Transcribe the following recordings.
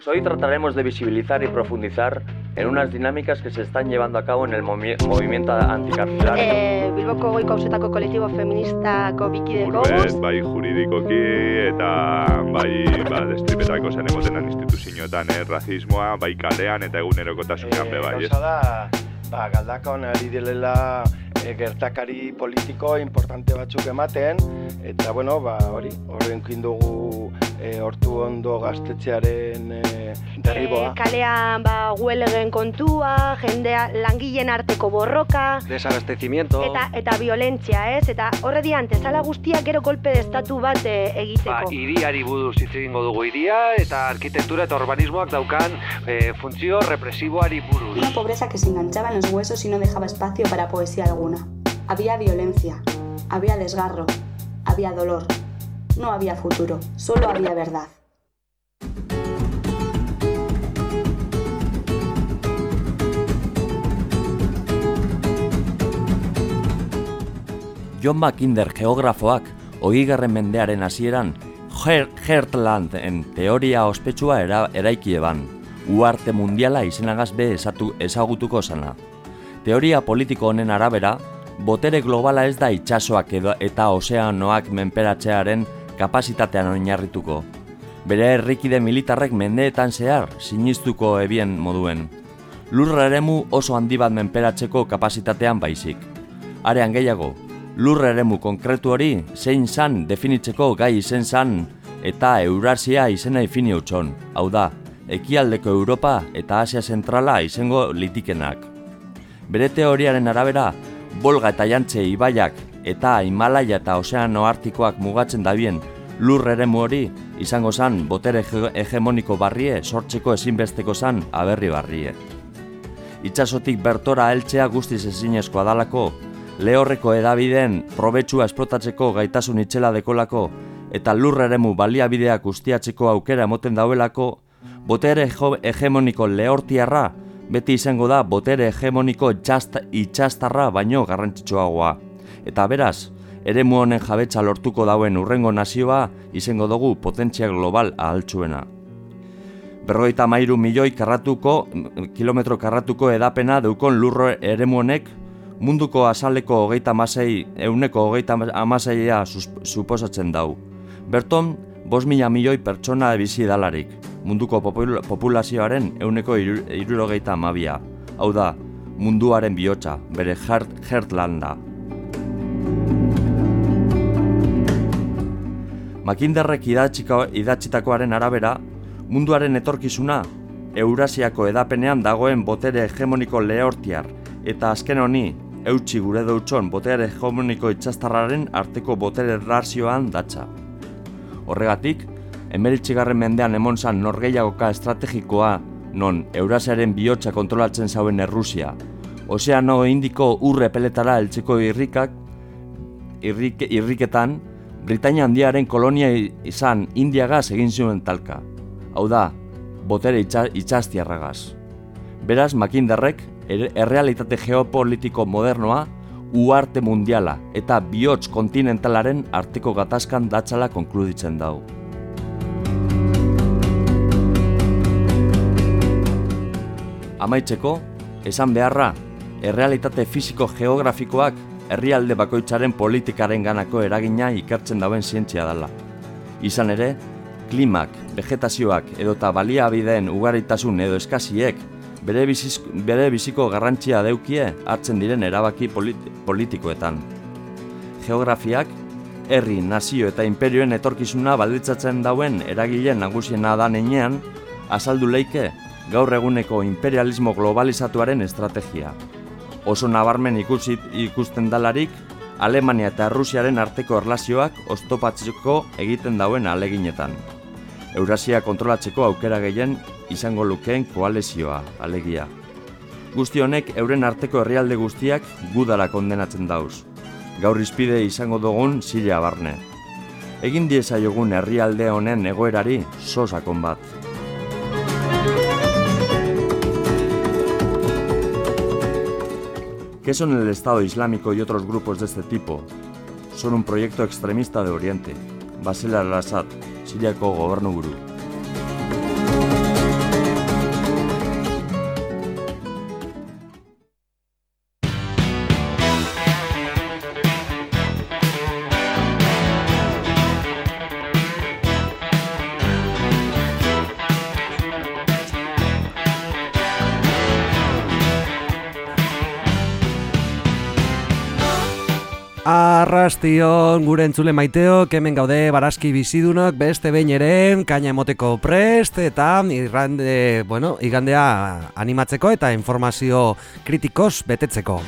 Pues hoy trataremos de visibilizar y profundizar en unas dinámicas que se están llevando a cabo en el movimiento anticarcelario. Eh, Bilboko goiko hausetako kolektibo feministako bikide goguz. bai juridikoki eta bai ba, destripetako zen emotenan instituzioetan eh, razismoa, bai kalean eta egunerokotasunean e, be bai. Gauza da, ba, galdakon ari dilela e, gertakari politiko importante batzuk ematen, eta bueno, ba, hori, horren dugu e, hortu ondo gaztetxearen e, derriboa. E, kalean ba, huelegen kontua, jendea langileen arteko borroka. Desabastecimiento. Eta, eta violentzia, ez? Eta horre dian, tezala guztiak gero golpe de estatu bat e, egiteko. Ba, iriari buduz hitz egingo dugu iria, eta arkitektura eta urbanismoak daukan e, funtzio represiboari buruz. Una pobreza que se enganchaba en los huesos y no dejaba espacio para poesía alguna. Había violencia, había desgarro, había dolor. No había futuro, solo había verdad. John Mackinder geografoak garren mendearen hasieran Hertlanden teoria ospetsua era, eraiki eban, uarte mundiala izenagaz be esatu ezagutuko zana. Teoria politiko honen arabera, botere globala ez da itsasoak edo eta ozeanoak menperatzearen kapasitatean oinarrituko. Bere herrikide militarrek mendeetan zehar sinistuko ebien moduen. Lurra eremu oso handi bat menperatzeko kapasitatean baizik. Arean gehiago, lurra eremu konkretu hori zein zan definitzeko gai izen zan eta Eurasia izena ifini utxon, hau da, ekialdeko Europa eta Asia Zentrala izango litikenak. Bere teoriaren arabera, Bolga eta Jantze ibaiak eta Himalaia eta Ozeano Artikoak mugatzen dabien lur eremu hori izango zan botere hegemoniko barrie sortzeko ezinbesteko zan aberri barrie. Itxasotik bertora heltzea guztiz ezinezkoa dalako, lehorreko edabideen probetsua esplotatzeko gaitasun itxela dekolako eta lur eremu baliabideak ustiatzeko aukera emoten dauelako, botere hegemoniko lehortiarra beti izango da botere hegemoniko itxastarra baino garrantzitsuagoa. Eta beraz, ere honen jabetza lortuko dauen urrengo nazioa izango dugu potentzia global ahaltsuena. Berroita mairu milioi karratuko, kilometro karratuko edapena deukon lurro ere honek munduko azaleko hogeita amasei, euneko hogeita amaseia suposatzen dau. Berton, bos mila milioi pertsona bizi dalarik, munduko populazioaren euneko irurogeita amabia. Hau da, munduaren bihotza, bere jertlanda. Makinderrek idatzitakoaren arabera, munduaren etorkizuna, Eurasiako edapenean dagoen botere hegemoniko lehortiar, eta azken honi, eutxi gure dutxon botere hegemoniko itxastarraren arteko botere razioan datza. Horregatik, emeritxigarren mendean emon zan norgeiagoka estrategikoa non Eurasiaren bihotza kontrolatzen zauen Errusia. Ozeano indiko urre peletara eltzeko irrikak, irrik, irriketan, Britania handiaren kolonia izan Indiagaz egin zuen talka. Hau da, botere itxastiarragaz. Beraz, makindarrek, errealitate geopolitiko modernoa, uarte mundiala eta bihotz kontinentalaren arteko gatazkan datzala konkluditzen dau. Amaitzeko, esan beharra, errealitate fisiko geografikoak herrialde bakoitzaren politikaren ganako eragina ikertzen dauen zientzia dela. Izan ere, klimak, vegetazioak edota baliabideen ugaritasun edo eskasiek bere, bere biziko garrantzia deukie hartzen diren erabaki politikoetan. Geografiak, herri, nazio eta imperioen etorkizuna balditzatzen dauen eragileen nagusiena da neinean, azaldu leike gaur eguneko imperialismo globalizatuaren estrategia oso nabarmen ikusi, ikusten dalarik Alemania eta Rusiaren arteko erlazioak oztopatzeko egiten dauen aleginetan. Eurasia kontrolatzeko aukera gehien izango lukeen koalezioa, alegia. Guzti honek euren arteko herrialde guztiak gudara kondenatzen dauz. Gaur izpide izango dugun zila barne. Egin diezaiogun herrialde honen egoerari sosakon bat. ¿Qué son el Estado Islámico y otros grupos de este tipo? Son un proyecto extremista de Oriente. Basel al-Assad, Siriako gobernu. Arrastion gure entzule maiteo, kemen gaude barazki bizidunok, beste behin ere, kaina emoteko prest, eta irrande, bueno, igandea animatzeko eta informazio kritikos betetzeko.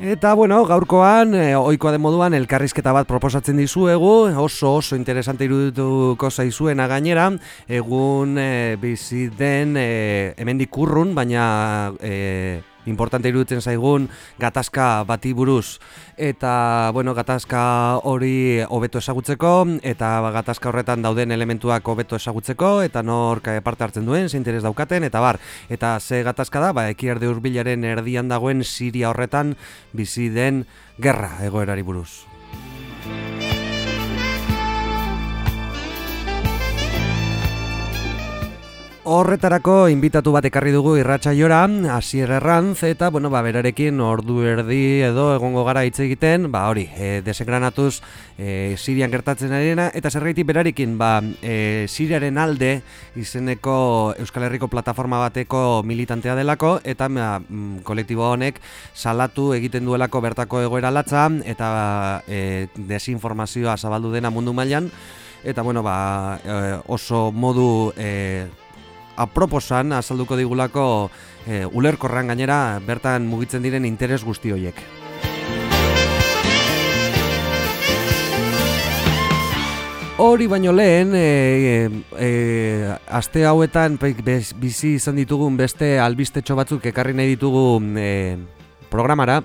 Eta bueno, gaurkoan, e, ohikoa den moduan elkarrizketa bat proposatzen dizuegu, oso oso interesante irudituko zaizuena gainera, egun e, bizi den e, hemendik urrun, baina e, importante iruditzen zaigun gatazka bati buruz. Eta bueno, gatazka hori hobeto ezagutzeko eta gatazka horretan dauden elementuak hobeto ezagutzeko eta nor parte hartzen duen, ze interes daukaten eta bar, eta ze gatazka da, ba ekierde hurbilaren erdian dagoen Siria horretan bizi den gerra egoerari buruz. Horretarako inbitatu bat ekarri dugu irratsaiora, Asier Erranz eta bueno, ba berarekin ordu erdi edo egongo gara hitz egiten, ba hori, e, desengranatuz e, Sirian gertatzen arena eta zergaiti berarekin, ba e, Siriaren alde izeneko Euskal Herriko plataforma bateko militantea delako eta ba, mm, kolektibo honek salatu egiten duelako bertako egoera latza eta e, desinformazioa zabaldu dena mundu mailan eta bueno, ba, e, oso modu e, aproposan azalduko digulako e, ulerkorran gainera bertan mugitzen diren interes guzti horiek. Hori baino lehen, e, e, aste hauetan bizi izan ditugun beste albistetxo batzuk ekarri nahi ditugu e, programara,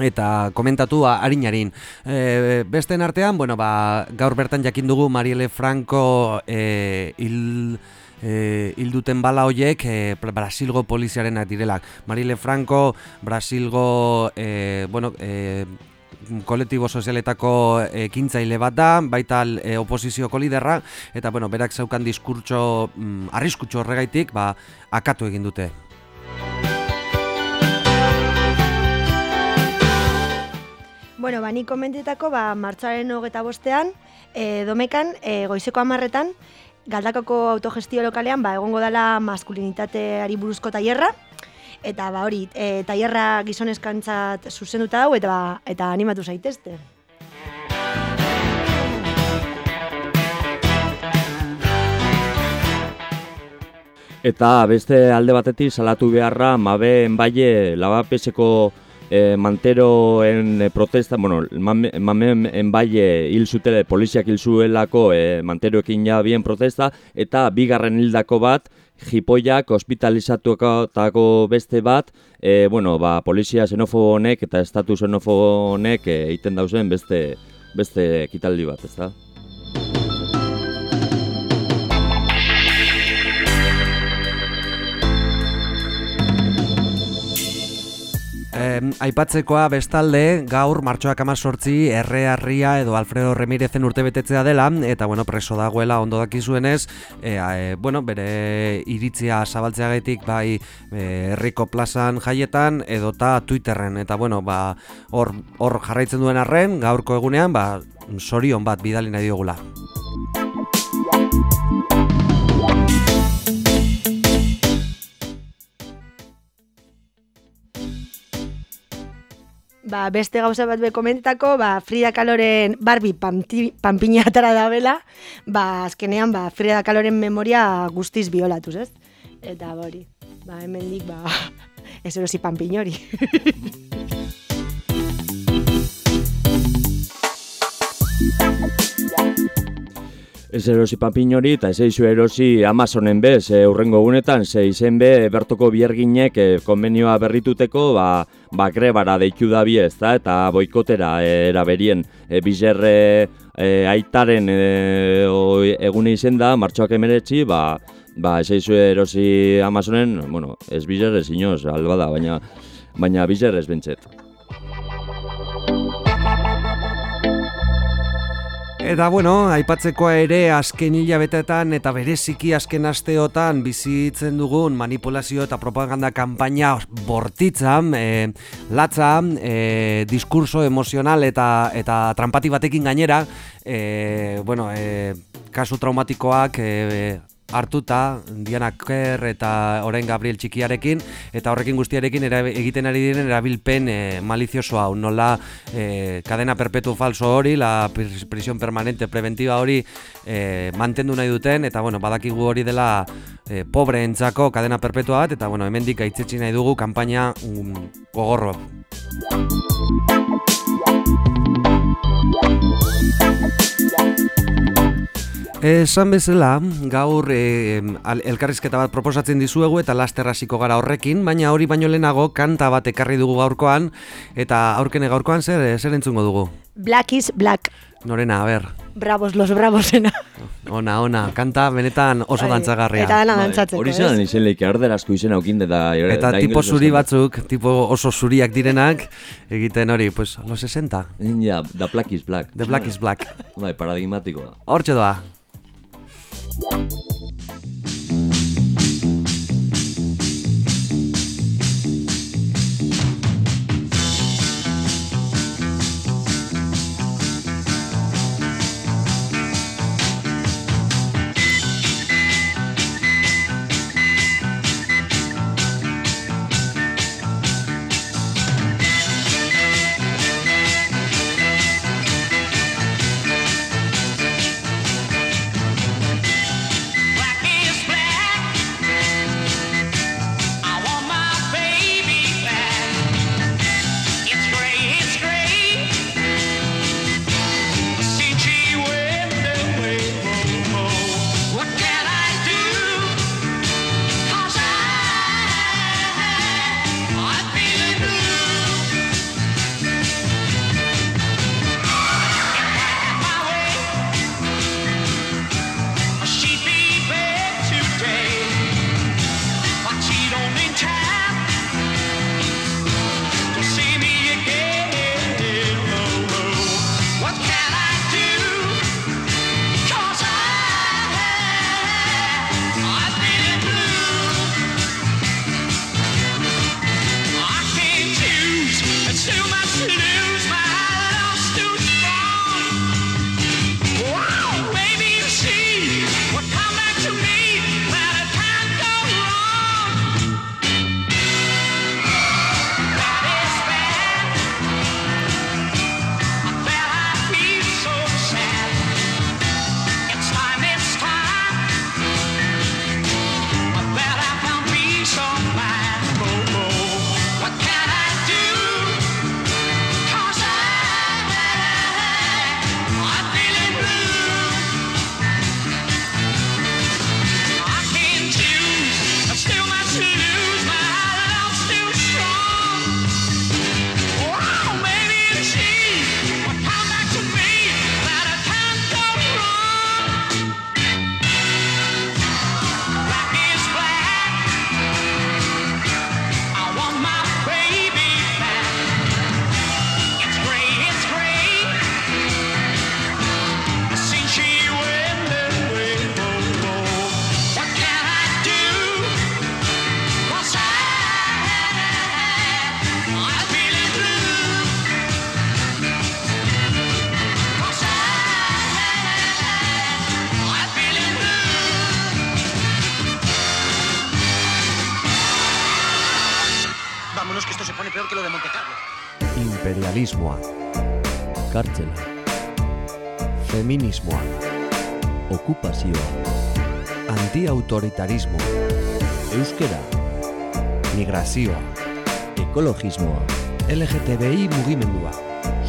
eta komentatu harinarin. E, besten artean, bueno, ba, gaur bertan jakin dugu Marielle Franco e, hil e, hilduten bala hoiek e, Brasilgo poliziarenak direla. Marile Franco, Brasilgo, e, bueno, e, kolektibo sozialetako ekintzaile bat da, baita e, oposizioko liderra, eta bueno, berak zeukan diskurtso mm, arriskutxo horregaitik, ba, akatu egin dute. Bueno, ba, ni komentetako, ba, martxaren hogeta bostean, e, domekan, e, goizeko amarretan, galdakako autogestio lokalean ba, egongo dela maskulinitateari buruzko tailerra eta ba hori, e, tailerra gizonezkantzat zuzenduta hau eta ba, eta animatu zaitezte. Eta beste alde batetik salatu beharra Mabe Enbaie Labapeseko e, manteroen eh, protesta, bueno, mamen en baile hil zutele, poliziak hil zuelako e, manteroekin ja bien protesta, eta bigarren hildako bat, jipoiak hospitalizatuako beste bat, e, bueno, ba, polizia xenofobo honek eta estatu xenofobo honek egiten dauzen beste, beste ekitaldi bat, ez da? Aipatzekoa bestalde gaur martxoak amazortzi errearria edo Alfredo Remirezen urte betetzea dela eta bueno, preso dagoela ondo dakizuenez e, e, bueno, bere iritzia zabaltzeagatik bai e, herriko plazan jaietan edota Twitterren eta bueno, ba, hor, hor jarraitzen duen arren gaurko egunean ba, sorion bat bidali nahi diogula. Ba, beste gauza bat be komentetako, ba, Frida Kaloren Barbie panpina atara da bela, ba, azkenean ba, Frida Kaloren memoria guztiz biolatuz, ez? Eta hori, ba, hemen dik, ba, ez erosi panpinori. Ez erosi papin hori eta ez eizu erosi Amazonen bez, e, urrengo gunetan, ze izen be, bertoko bierginek e, konbenioa berrituteko, ba, ba grebara deitu da ez da, eta boikotera e, eraberien e, bizerre e, aitaren e, o, egune izen da, martxoak emeretzi, ba, ba ez eizu erosi Amazonen, bueno, ez bizerre inoz, alba da, baina, baina bizerre ez Eta bueno, aipatzekoa ere azken hilabetetan eta bereziki azken asteotan bizitzen dugun manipulazio eta propaganda kanpaina bortitza, e, latza, e, diskurso emozional eta eta trampati batekin gainera, e, bueno, e, kasu traumatikoak e, hartuta Diana Kerr eta orain Gabriel Txikiarekin eta horrekin guztiarekin egiten ari diren erabilpen e, malizioso hau. Nola e, cadena perpetuo falso hori la prisión permanente preventiva hori e, mantendu nahi duten eta bueno badakigu hori dela e, pobre cadena perpetua bat eta bueno hemendik aitzetsi nahi dugu kanpaina um, gogorro Esan bezala, gaur e, elkarrizketa bat proposatzen dizuegu eta laster hasiko gara horrekin, baina hori baino lehenago kanta bat ekarri dugu gaurkoan eta aurkene gaurkoan zer, zer entzungo dugu? Black is black. Norena, a ber. Bravos, los bravosena. Ona, ona, kanta benetan oso bai, dantzagarria. Eta dana bai, dantzatzeko, Hori zelan izen leike, ardera asko izen aukin eta... Eta tipo zuri batzuk, tipo oso zuriak direnak, egiten hori, pues, los 60. Ja, da black is black. The black is black. Bai, paradigmatikoa. Hortxe doa. one. Migrazioa, ekologismoa, LGTBI mugimendua,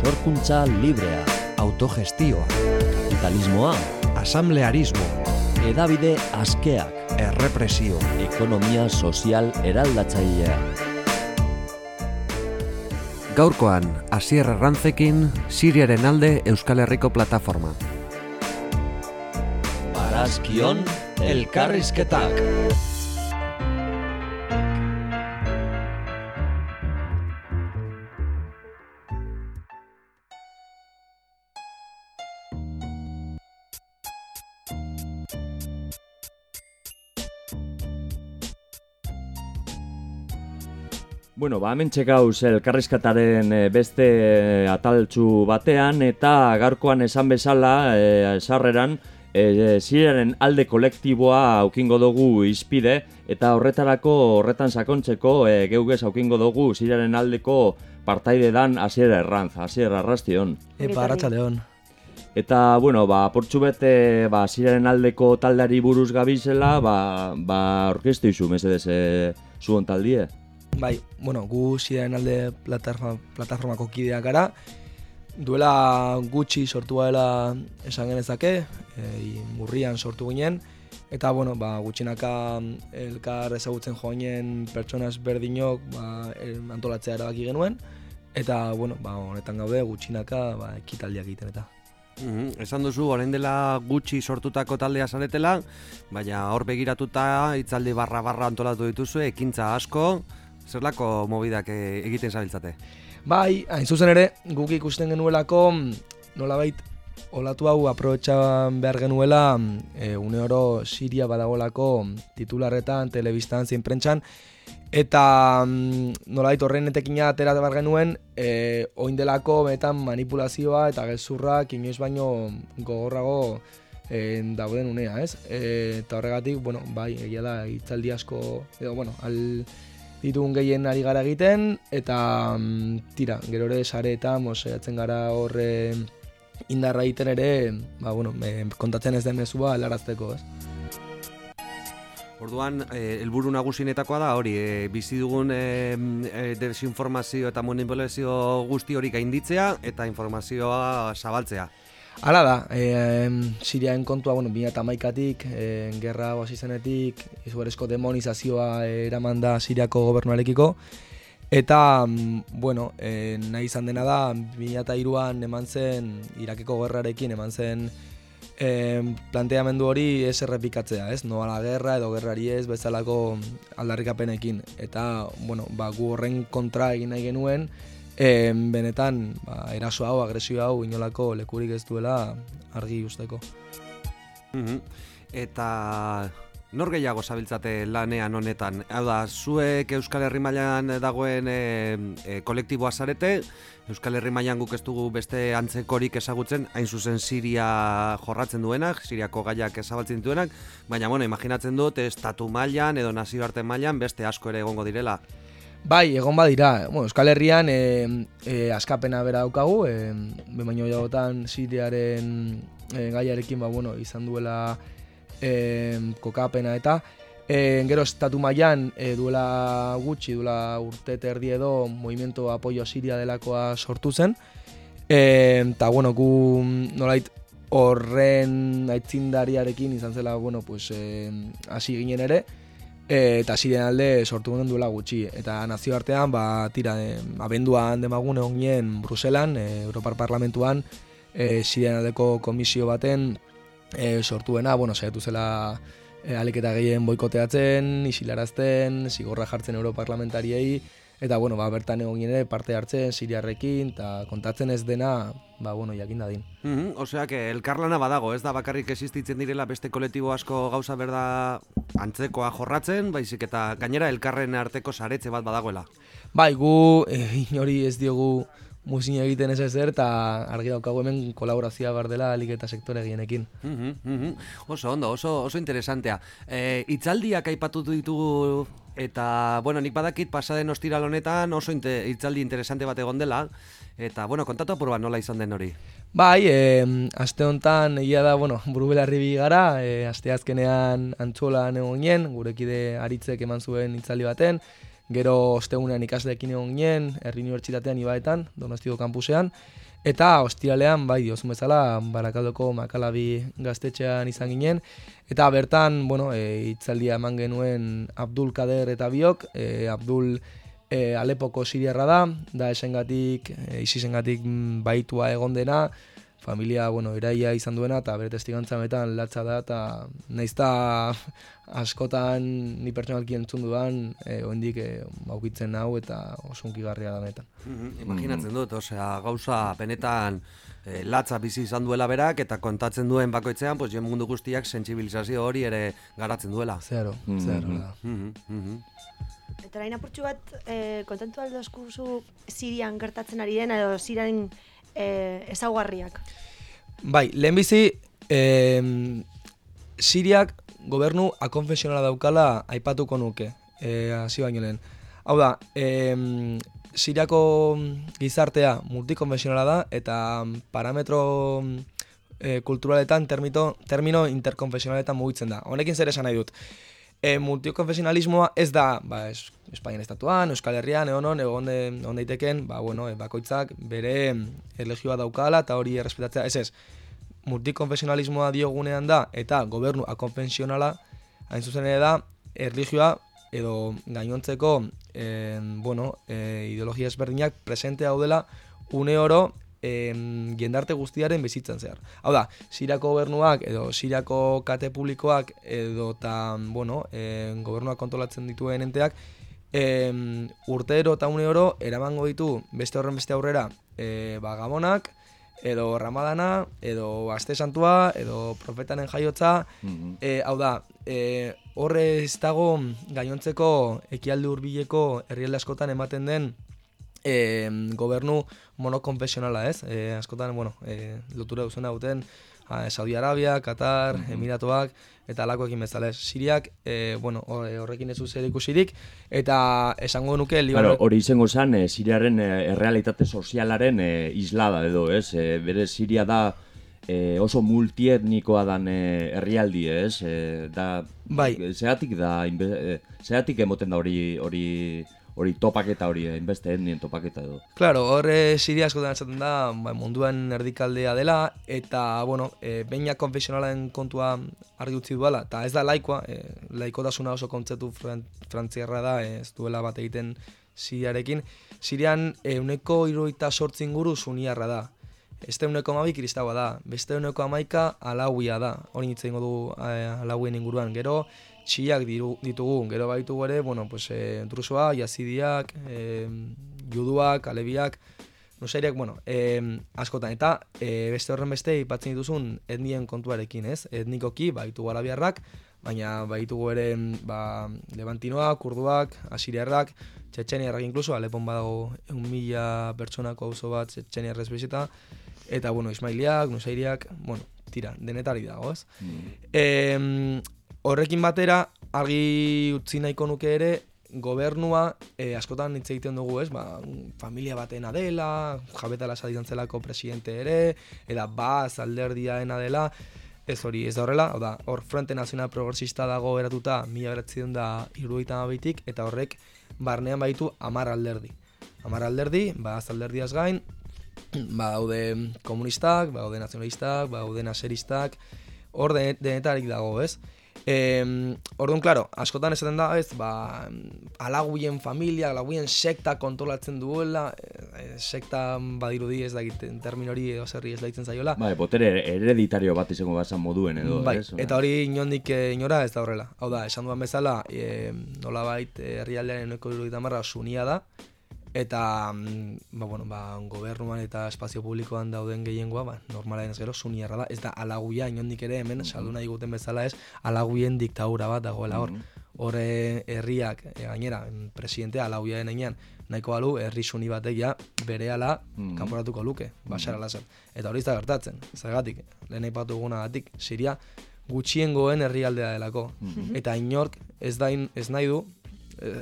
sorkuntza librea, autogestioa, kapitalismoa, asamblearismo, edabide askeak, errepresio, ekonomia sozial eraldatzailea. Gaurkoan, Asier Errantzekin, Siriaren alde Euskal Herriko plataforma. Barazkion, elkarrizketak. Bueno, ba, hemen txekauz elkarrizkataren eh, beste eh, ataltzu batean eta garkoan esan bezala, e, esarreran, e, Siriaren alde kolektiboa aukingo dugu izpide, eta horretarako horretan sakontzeko e, geugez aukingo dugu Siriaren aldeko partaide dan Asier Erranz, Asier Arrastion. Epa, arratsaldeon. Eta, bueno, ba, portxu bete, ba, Siriaren aldeko taldeari buruz gabizela, ba, ba, orkestu izu, mesedez, e, zuon taldie. Bai, bueno, gu Siriaren alde plataforma, plataformako kideak gara, duela gutxi sortu dela esan genezake, e, murrian sortu ginen, eta bueno, ba, gutxinaka elkar ezagutzen joanen pertsona berdinok ba, el, antolatzea erabaki genuen, eta bueno, ba, honetan gaude gutxinaka ba, ekitaldiak egiten eta. Mm Esan duzu, orain dela gutxi sortutako taldea zaretela, baina hor begiratuta hitzaldi barra-barra antolatu dituzu, ekintza asko, zerlako mobidak e, egiten zabiltzate? Bai, hain zuzen ere, guk ikusten genuelako, nolabait, olatu hau aprobetxan behar genuela, e, une oro Siria badagolako titularretan, telebistan, zein prentxan, Eta mm, nolait horren etekina atera behar genuen, e, oin delako betan manipulazioa eta gezurrak inoiz baino gogorrago e, dauden unea, ez? E, eta horregatik, bueno, bai, egia da, itzaldi asko, edo, bueno, al ditugun gehien ari gara egiten, eta mm, tira, gero ere sare eta mosaiatzen gara horre indarra egiten ere, ba, bueno, me, kontatzen ez den mezua helarazteko, ez? Orduan, eh, helburu nagusinetakoa da hori, e, bizi dugun e, desinformazio eta manipulazio guzti hori gainditzea eta informazioa zabaltzea. Hala da, e, Siriaen kontua, bueno, bina eta maikatik, e, gerra hasi zenetik, izugarezko demonizazioa eraman da Siriako gobernuarekiko, eta, bueno, e, nahi izan dena da, bina eta iruan eman zen, Irakeko gerrarekin eman zen, e, planteamendu hori ez errepikatzea, ez? No ala gerra edo gerrari ez bezalako aldarrikapenekin. Eta, bueno, ba, gu horren kontra egin nahi genuen, e, benetan, ba, eraso hau, agresio hau, inolako lekurik ez duela argi usteko. Mm Eta nor gehiago zabiltzate lanean honetan? Hau da, zuek Euskal Herri mailan dagoen e, kolektiboa zarete, Euskal Herri mailan guk ez dugu beste antzekorik ezagutzen, hain zuzen Siria jorratzen duenak, Siriako gaiak ezabaltzen duenak, baina bueno, imaginatzen dut estatu mailan edo nazioarte mailan beste asko ere egongo direla. Bai, egon badira. Bueno, Euskal Herrian e, e, askapena bera daukagu, e, baino jagotan Siriaren e, gaiarekin ba, bueno, izan duela e, kokapena eta E, gero estatu mailan e, duela gutxi, duela urte terdi edo movimiento apoio Siria delakoa sortu zen. Eta, bueno, gu nolait horren aitzindariarekin izan zela, bueno, pues, e, hasi ginen ere. Eta Sirian alde sortu ginen duela gutxi. Eta nazioartean, ba, tira, e, abenduan demagun egon ginen Bruselan, e, Europar Parlamentuan, e, Sirian aldeko komisio baten e, sortuena, bueno, saiatu zela e, aliketa gehien boikoteatzen, isilarazten, zigorra jartzen europarlamentariei, eta bueno, ba, bertan egon gine parte hartzen siriarrekin, eta kontatzen ez dena, ba, bueno, jakin dadin. Mm -hmm, osea, que elkarlana badago, ez da bakarrik existitzen direla beste kolektibo asko gauza berda antzekoa jorratzen, baizik eta gainera elkarren arteko saretze bat badagoela. Bai, gu, e, inori ez diogu muzin egiten ez ezer, eta argi daukagu hemen kolaborazioa bar dela alik eta sektore gienekin. Oso ondo, oso, oso interesantea. E, itzaldiak aipatu ditugu eta, bueno, nik badakit pasaden ostiral honetan oso inte, itzaldi interesante bat egon dela, eta, bueno, kontatu apur nola izan den hori. Bai, e, aste honetan egia da, bueno, burubelarri bi gara, e, aste azkenean antxola egon gurekide aritzek eman zuen itzaldi baten, Gero ostegunean ikasleekin egon ginen, herri unibertsitatean ibaetan, donostiko kampusean, eta ostiralean, bai, diozun bezala, barakaldoko makalabi gaztetxean izan ginen, eta bertan, bueno, e, itzaldia eman genuen Abdul Kader eta biok, e, Abdul e, Alepoko siriarra da, da esengatik, e, isisengatik baitua egon dena, familia, bueno, iraia izan duena, eta bere testigantza metan latza da, eta naizta askotan ni pertsonalki entzun duan, e, oendik e, maukitzen hau eta oso garria da metan. Mm Imaginatzen dut, osea, gauza benetan e, latza bizi izan duela berak, eta kontatzen duen bakoitzean, pues, jen mundu guztiak sentsibilizazio hori ere garatzen duela. Zero, mm zero, da. Mm -hmm. Eta nahi napurtxu bat, e, kontentu aldo eskurzu Sirian gertatzen ari den, edo Sirian e, ezaugarriak. Bai, lehenbizi E, Siriak gobernu akonfesionala daukala aipatuko nuke, e, hasi baino lehen. Hau da, e, Siriako gizartea multikonfesionala da eta parametro e, kulturaletan termito, termino interkonfesionaletan mugitzen da. Honekin zer esan nahi dut. E, multikonfesionalismoa ez da, ba, es, Espainian estatuan, Euskal Herrian, egon hon, egon, egon daiteken, ba, bueno, e, bakoitzak bere erlegioa daukala eta hori errespetatzea, ez ez, multikonfesionalismoa diogunean da, eta gobernu akonfesionala, hain zuzen ere da, erligioa edo gainontzeko e, bueno, e, ideologia ezberdinak presente hau dela une oro em, jendarte guztiaren bizitzan zehar. Hau da, Siriako gobernuak edo Siriako kate publikoak edo ta, bueno, em, gobernuak kontrolatzen dituen enteak em, urtero eta une oro eramango ditu beste horren beste aurrera e, ba, gabonak, edo ramadana, edo aste santua, edo profetanen jaiotza, Mhm. e, hau da, e, horre ez dago gainontzeko ekialde hurbileko herrialde askotan ematen den e, gobernu monokonfesionala, ez? E, askotan, bueno, e, lotura duzuna duten a, Saudi Arabia, Qatar, Emiratuak, eta alakoekin bezala, ez? Siriak, e, bueno, hor- horrekin ez zer ikusirik, eta esango nuke, Claro, Libano... hori izango zen, e, Siriaren errealitate sozialaren e, islada edo, ez? E, bere Siria da e, oso multietnikoa dan e, herrialdi, ez? E, da, Bai. Zeatik da, inbe, zeatik emoten da hori hori hori topaketa hori, inbeste etnien topaketa edo. Claro, horre Siria askotan esaten da ba, munduan erdikaldea dela eta bueno, e, beina konfesionalen kontua argi utzi duela eta ez da laikoa, e, laikotasuna oso kontzeptu fran, frantziarra da, e, ez duela bat egiten Siriarekin. Sirian euneko iruita sortzi inguru suniarra da. Este euneko amabi kristaua da, beste euneko amaika alauia da, hori nintzen du e, alauien inguruan. Gero, txiak diru, ditugu, gero baitugu ere, bueno, pues, e, drusoa, jazidiak, e, juduak, alebiak, nusairiak, bueno, e, askotan, eta e, beste horren beste ipatzen dituzun etnien kontuarekin, ez? Etnikoki, baitugu arabiarrak, baina baitugu ere ba, levantinoak, kurduak, asiriarrak, txetxeniarrak inkluso, Alepon badago egun mila pertsonako auzo bat txetxeniarrez bizita, eta, bueno, ismailiak, nusairiak, bueno, tira, denetari dago, ez? Em, horrekin batera, argi utzi nahiko nuke ere, gobernua e, askotan hitz egiten dugu, ez? Ba, familia batena dela, jabetala izan zelako presidente ere, eta baz alderdiaena dela, ez hori, ez da horrela, da, hor Frente Nazional Progresista dago eratuta mila beratzen da iruditan abitik, eta horrek barnean baitu amar alderdi. Amar alderdi, ba, alderdiaz gain, ba, daude komunistak, ba, daude nazionalistak, ba, daude naseristak, hor de- denetarik dago, ez? E, orduan, klaro, askotan esaten da, ez, ba, alaguien familia, alaguien sekta kontrolatzen duela, e, sekta badirudi ez da egiten termin hori edo zerri ez daitzen zaiola. Bai, botere hereditario bat izango bazan moduen edo, bai, ez? eta hori inondik eh, inora ez da horrela. Hau da, esan duan bezala, e, nolabait eh, herrialdearen eneko iruditan sunia da, eta mm, ba, bueno, ba, gobernuan eta espazio publikoan dauden gehiengoa, ba, normalen ez gero, suniarra da, ez da alaguia, inondik ere hemen, saldu nahi guten bezala ez, alaguien diktadura bat dagoela hor. Horre herriak, e, gainera, em, presidentea alaguia denean, nahiko balu, herri suni batek ja bere ala Mhm. kanporatuko luke, Bashar al-Assad. Eta hori ez da gertatzen, zergatik, lehen aipatu dugunagatik, Siria gutxiengoen herrialdea delako. Eta inork ez dain ez nahi du,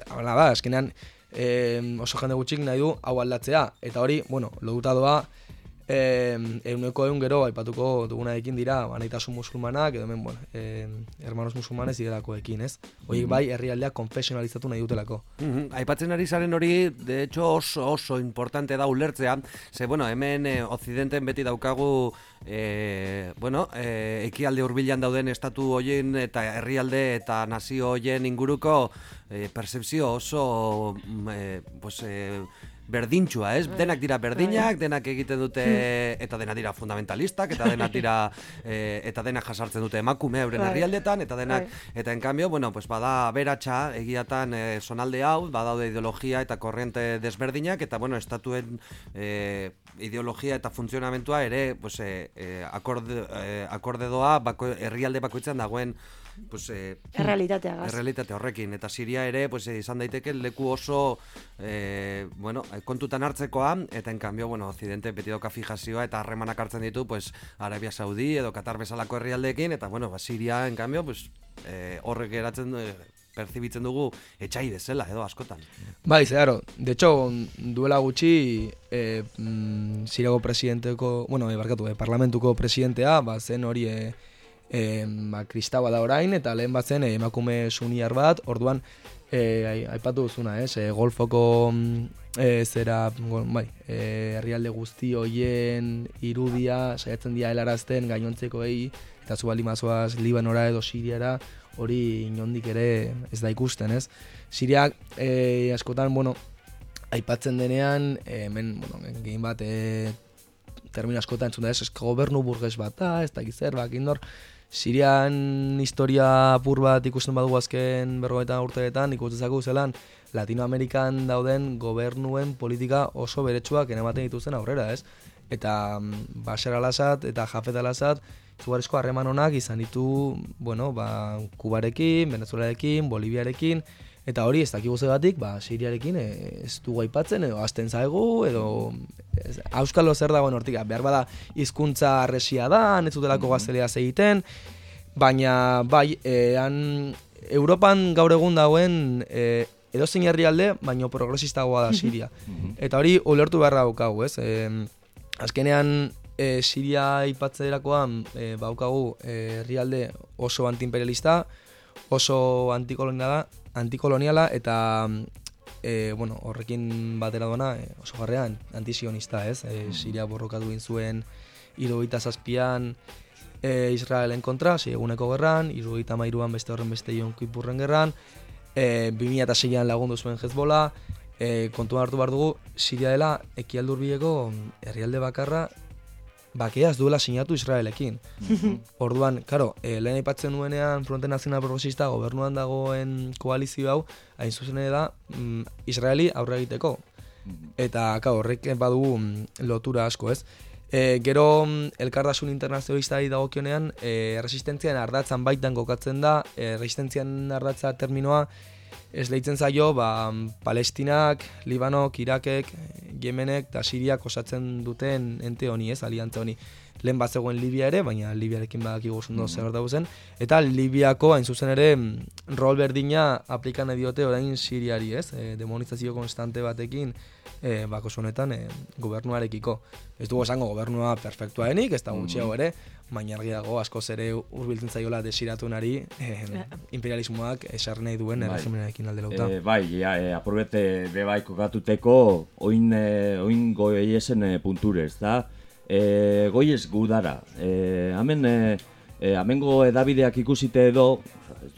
hala da, azkenean eh, oso jende gutxik nahi du hau aldatzea. Eta hori, bueno, loduta doa, eh, euneko egun gero aipatuko dugunaekin dira, anaitasun musulmanak, edo hemen, bueno, eh, hermanos musulmanes idelakoekin, ez? Horiek bai herrialdea konfesionalizatu nahi dutelako. Mhm, Aipatzen ari zaren hori, de hecho oso oso importante da ulertzea, ze bueno, hemen eh, Occidenten beti daukagu eh, bueno, eh, ekialde hurbilan dauden estatu hoien eta herrialde eta nazio hoien inguruko eh, percepzio oso mm, eh, pues, eh, berdintxua, ez? Denak dira berdinak, denak egiten dute eta denak dira fundamentalistak, eta denak dira eh, eta denak jasartzen dute emakume euren Bai. herrialdetan, eta denak Bai. Eta en cambio, bueno, pues bada beratxa egiatan eh, sonalde hau, badaude ideologia eta korriente desberdinak eta bueno, estatuen eh, ideologia eta funtzionamentua ere pues, e, e, akorde, e, akorde doa bako, herrialde bakoitzan dagoen pues, e, Errealitatea gaz. errealitate horrekin. Eta Siria ere pues, e, izan daiteke leku oso e, bueno, kontutan hartzekoa, eta en cambio, bueno, Occidente beti doka fijazioa eta harremanak hartzen ditu pues, Arabia Saudi edo Qatar bezalako herrialdeekin, eta bueno, ba, Siria, en cambio, pues, e, horrek geratzen du, percibitzen dugu etxai bezala edo askotan. Bai, zeharo, de hecho, duela gutxi e, mm, Siriago presidenteko, bueno, e, barkatu, e, parlamentuko presidentea, ba, zen hori e, e, ba, kristaua da orain, eta lehen bat zen e, emakume suniar bat, orduan, e, ai- aipatu duzuna, ez, e, golfoko e, zera, go- bai, e, herrialde guzti hoien irudia, saiatzen dira helarazten gainontzekoei, eta zu bali mazoaz Libanora edo Siriara, hori inondik ere ez da ikusten, ez? Siriak e, askotan, bueno, aipatzen denean, e, hemen, bueno, gehien bat, e, termino askotan entzun da, ez, ez gobernu burges bat da, ez da gizer, bak, indor, Sirian historia apur bat ikusten badugu azken berrogetan urteetan, ikustezaku zelan Latinoamerikan dauden gobernuen politika oso beretsuak enematen dituzten aurrera, ez? Eta mm, Bashar al-Assad eta Jafet al-Assad zugarrizko harreman honak izan ditu, bueno, ba, Kubarekin, Venezuelarekin, Boliviarekin, eta hori ez dakigu zegatik, ba, Siriarekin eh, ez dugu aipatzen, edo azten zaigu, edo ez, Auskalo zer dagoen hortik, behar bada hizkuntza arresia da, ez dutelako gaztelea egiten, baina bai, e, han, Europan gaur egun dagoen e, edozein herrialde, baino progresistagoa da Siria. Eta hori ulertu beharra daukagu, ez? E, azkenean e, Siria aipatzerakoan e, baukagu herrialde oso antiimperialista, oso antikoloniala, antikoloniala eta e, bueno, horrekin batera doana e, oso garrean antizionista, ez? E, Siria borrokatu egin zuen irugaita zazpian e, Israelen kontra, sei eguneko gerran, irugaita mairuan beste horren beste Yom Kippurren gerran, e, 2006an lagundu zuen Hezbola, e, kontuan hartu behar dugu, Siria dela ekialdurbieko herrialde bakarra bakea ez duela sinatu Israelekin. Orduan, karo, e, lehen aipatzen nuenean Fronte Nazional Progresista gobernuan dagoen koalizio hau, hain zuzen da, mm, Israeli aurre egiteko. Eta, karo, horrek badugu mm, lotura asko, ez? E, gero mm, elkartasun internazionalistari dagokionean, e, resistentzian ardatzan baitan kokatzen da, e, resistentzian ardatza terminoa, ez lehitzen zaio, ba, Palestinak, Libanok, Irakek, Yemenek eta Siriak osatzen duten ente honi, ez, aliantza honi. Lehen bat zegoen Libia ere, baina Libiarekin badakigu oso ondo zer gertatu zen. Eta Libiako, hain zuzen ere, mm, rol berdina aplikan diote orain Siriari, ez? E, demonizazio konstante batekin, e, bako honetan e, gobernuarekiko. Ez dugu esango gobernua perfektua denik, ez da gutxiago ere, baina argi dago askoz ere hurbiltzen zaiola desiratunari e, imperialismoak esar nahi duen Bai. erregimenarekin alde lauta. E, bai, ja, e, apurbete be bai kokatuteko oin, e, oin goiesen e, punturez, da? E, goiez gudara. E, hemen, e, e, hemengo edabideak ikusite edo,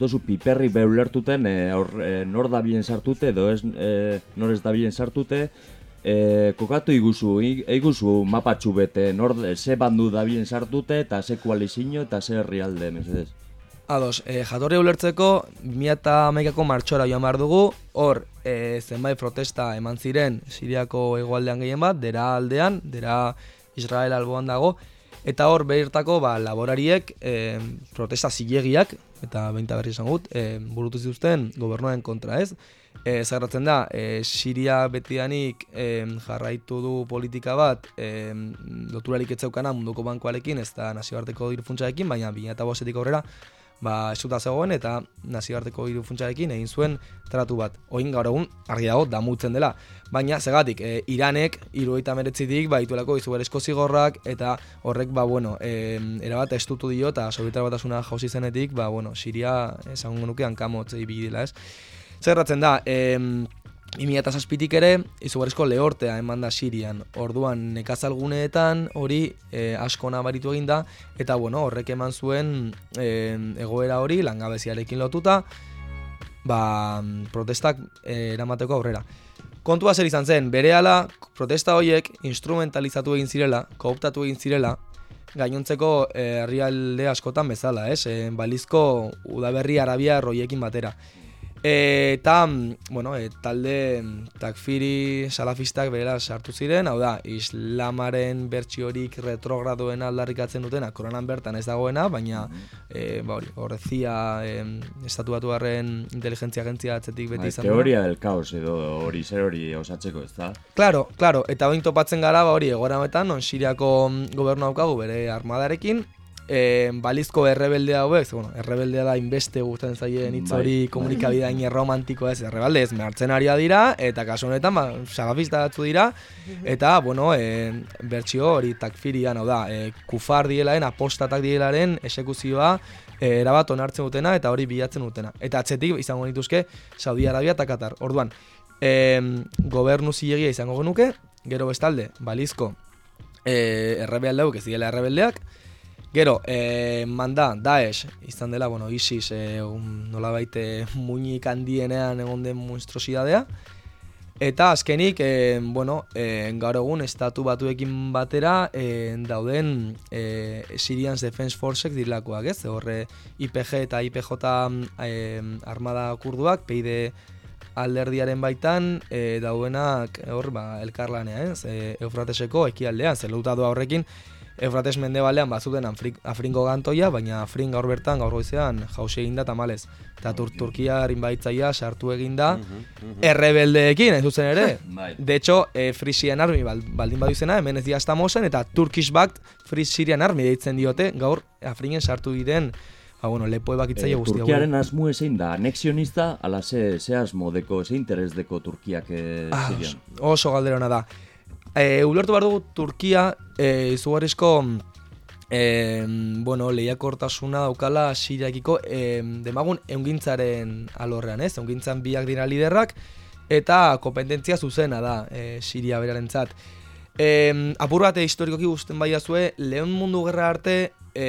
ez dozu piperri beulertuten, e, hor, e, nor da bien sartute edo ez, e, nor ez da bien sartute, e, kokatu iguzu, i- eiguzu mapatxu bete, nor, ze bandu da bien sartute, eta ze koalizio eta ze herrialde, mesedez. Ados, e, jatorri ulertzeko 2008ko martxora joan behar dugu, hor e, zenbait protesta eman ziren Siriako hegoaldean gehien bat, dera aldean, dera Israel alboan dago, eta hor behirtako ba, laborariek e, protesta zilegiak, eta baita berri esan gut, e, burutu zituzten gobernuaren kontra ez. E, zerratzen da, e, Siria betidanik e, jarraitu du politika bat e, loturarik etzeukana munduko bankoarekin, ez da nazioarteko dirufuntzarekin, baina 2005etik aurrera ba, esuta zegoen eta nazioarteko hiru funtsarekin egin zuen tratu bat. Oin gaur egun argi dago damutzen dela. Baina segatik, e, Iranek hirurogeita meretzitik ba dituelako izugarrizko zigorrak eta horrek ba bueno, e, erabat estutu dio eta Sobietar batasuna jauzi zenetik, ba bueno, Siria esango nuke hankamotz ibili dela, ez? Zerratzen da, em, 2007tik ere, izugarrizko lehortea eman da Sirian. Orduan, nekazalguneetan hori e, asko nabaritu egin da, eta bueno, horrek eman zuen e, egoera hori langabeziarekin lotuta, ba, protestak e, eramateko aurrera. Kontua zer izan zen, berehala protesta horiek instrumentalizatu egin zirela, kooptatu egin zirela, gainontzeko herrialde askotan bezala, ez? E, balizko udaberri arabia roiekin batera. E, eta, mm, bueno, e, talde mm, takfiri salafistak behera sartu ziren, hau da, islamaren bertsiorik retrogradoena aldarrikatzen dutena, koronan bertan ez dagoena, baina, e, ba hori, horrezia e, estatu batu inteligentzia agentzia atzetik beti Bai, izan teoria del caos edo hori zer hori osatzeko, ez da? Claro, claro, eta oin topatzen gara, ba hori, egora honetan, non Siriako mm, gobernu haukagu bere armadarekin, e, balizko errebelde hauek, ze, bueno, errebeldea da inbeste gustatzen zaien hitz hori Bai. komunikabidea hain erromantikoa ez, errebelde ez, mertzenaria dira, eta kasu honetan, ba, salafista batzu dira, eta, bueno, e, bertsio hori takfirian, hau da, e, kufar dielaen, apostatak dielaren, esekuzioa, e, erabat onartzen dutena, eta hori bilatzen dutena. Eta atzetik izango nituzke, Saudi Arabia eta Katar. Orduan, e, gobernu zilegia izango genuke, gero bestalde, balizko, e, errebeldeuk ez direla errebeldeak, Gero, e, manda, Daesh, izan dela, bueno, ISIS, e, un, nola baite muñik handienean egon den monstruosidadea. Eta azkenik, e, bueno, e, gaur egun estatu batuekin batera e, dauden e, Syrians Defense Forces dirlakoak, ez? Horre IPG eta IPJ e, armada kurduak, peide alderdiaren baitan e, daudenak hor ba, elkarlanea, ez? E, Eufrateseko ekialdean, zeluta doa horrekin, Eufrates mendebalean bazuten Afringo gantoia, baina Afrin gaur bertan gaur goizean jausi eginda tamalez. Eta tur Turkia rinbaitzaia sartu eginda errebeldeekin, ez zuzen ere. Bai. De hecho, e, Free Syrian Army bal- baldin badu izena, hemen ez dira mozen, eta Turkish Backed Free Syrian Army deitzen diote, gaur Afrinen sartu diren, ba, bueno, lepo ebakitzaile Eh, guztia. Turkiaren asmo ezein da, anexionista, ala ze, ze asmo deko, ze interes deko Turkiak eh, Ah, Sirian. oso galderona da. E, ulertu behar dugu Turkia e, izugarrizko e, bueno, lehiakortasuna daukala Siriakiko e, demagun eungintzaren alorrean, ez? Eungintzan biak dira liderrak eta kompetentzia zuzena da e, Siria berarentzat. E, apur bate historikoki guzten baiazue, lehen mundu gerra arte e,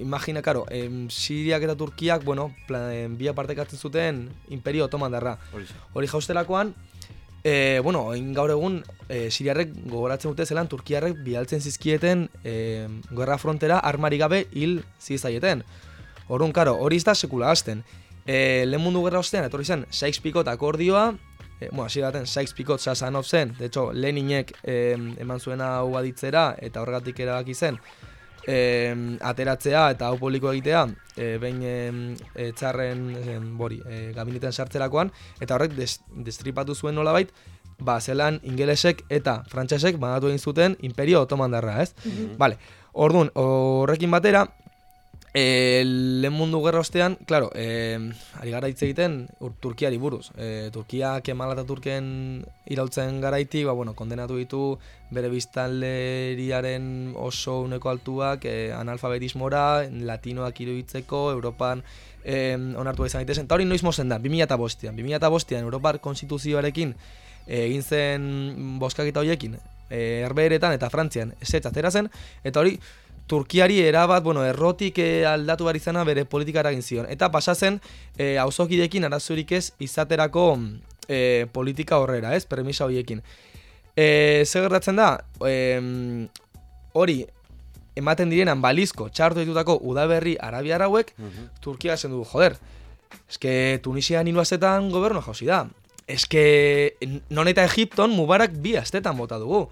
imagina, karo, em, Siriak eta Turkiak, bueno, plan, em, bi partekatzen zuten Imperio Otomandarra. Hori jaustelakoan, e, bueno, oin gaur egun, e, Siriarrek gogoratzen dute zelan Turkiarrek bialtzen zizkieten e, gerra frontera armari gabe hil zizaieten. Orduan, karo, hori ez da sekula hasten. E, lehen mundu gerra ostean, etorri zen, Sykes-Picot akordioa, e, bueno, hasi baten, Sykes-Picot Sasanov zen, de hecho, Leninek e, eman zuena hau aditzera, eta horregatik erabaki zen, e, ateratzea eta hau publiko egitea e, behin e, txarren e, bori, e, gabinetan sartzerakoan eta horrek des, destripatu zuen nolabait ba, zelan ingelesek eta frantsesek banatu egin zuten imperio otomandarra, ez? Vale. Orduan, horrekin batera, E, lehen mundu gerra ostean, claro, e, ari gara hitz egiten ur, Turkiari buruz. E, Turkia Kemal Ataturken irautzen garaitik, ba, bueno, kondenatu ditu bere biztanleriaren oso uneko altuak e, analfabetismora, latinoak iruditzeko, Europan e, onartu izan daitezen. Eta hori noiz mozen da, 2005an. 2005an Europar konstituzioarekin egin zen boskaketa horiekin, e, herbeeretan eta Frantzian ezetz atera zen, eta hori Turkiari erabat, bueno, errotik e, aldatu behar izana bere politikara egin zion. Eta pasa zen, e, auzokideekin arazurik ez izaterako e, politika horrera, ez, premisa horiekin. E, zer gertatzen da, e, hori, ematen direnan balizko, txartu ditutako udaberri arabiar hauek, Turkia esan du, joder, eske Tunisia hiru astetan gobernu jauzi da. Eske non eta Egipton Mubarak bi astetan bota dugu.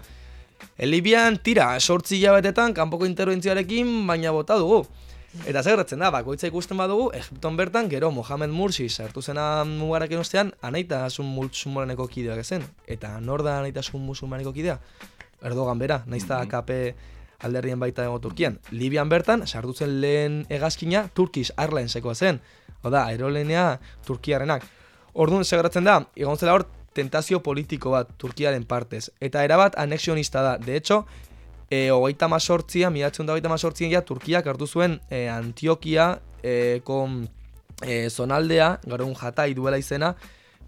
Libian tira, sortzi hilabetetan kanpoko interbentzioarekin baina bota dugu. Eta gertatzen da, bakoitza ikusten badugu, Egipton bertan, gero Mohamed Mursi sartu zena Mubaraken ostean, anaitasun musulmaneko kideak zen. Eta nor da anaitasun musulmaneko kidea? Erdogan bera, naiz da KP alderrien baita dago Turkian. Libian bertan, sartu zen lehen hegazkina Turkish Airlinesekoa zen. Oda, aerolenea Turkiarenak. Orduan segeratzen da, egon zela hor tentazio politiko bat Turkiaren partez. Eta erabat anexionista da. De hecho, e, hogeita mazortzia, miratzen da hogeita mazortzien ja, Turkiak hartu zuen e, Antiokia e, kon e, zonaldea, gaur egun jatai duela izena,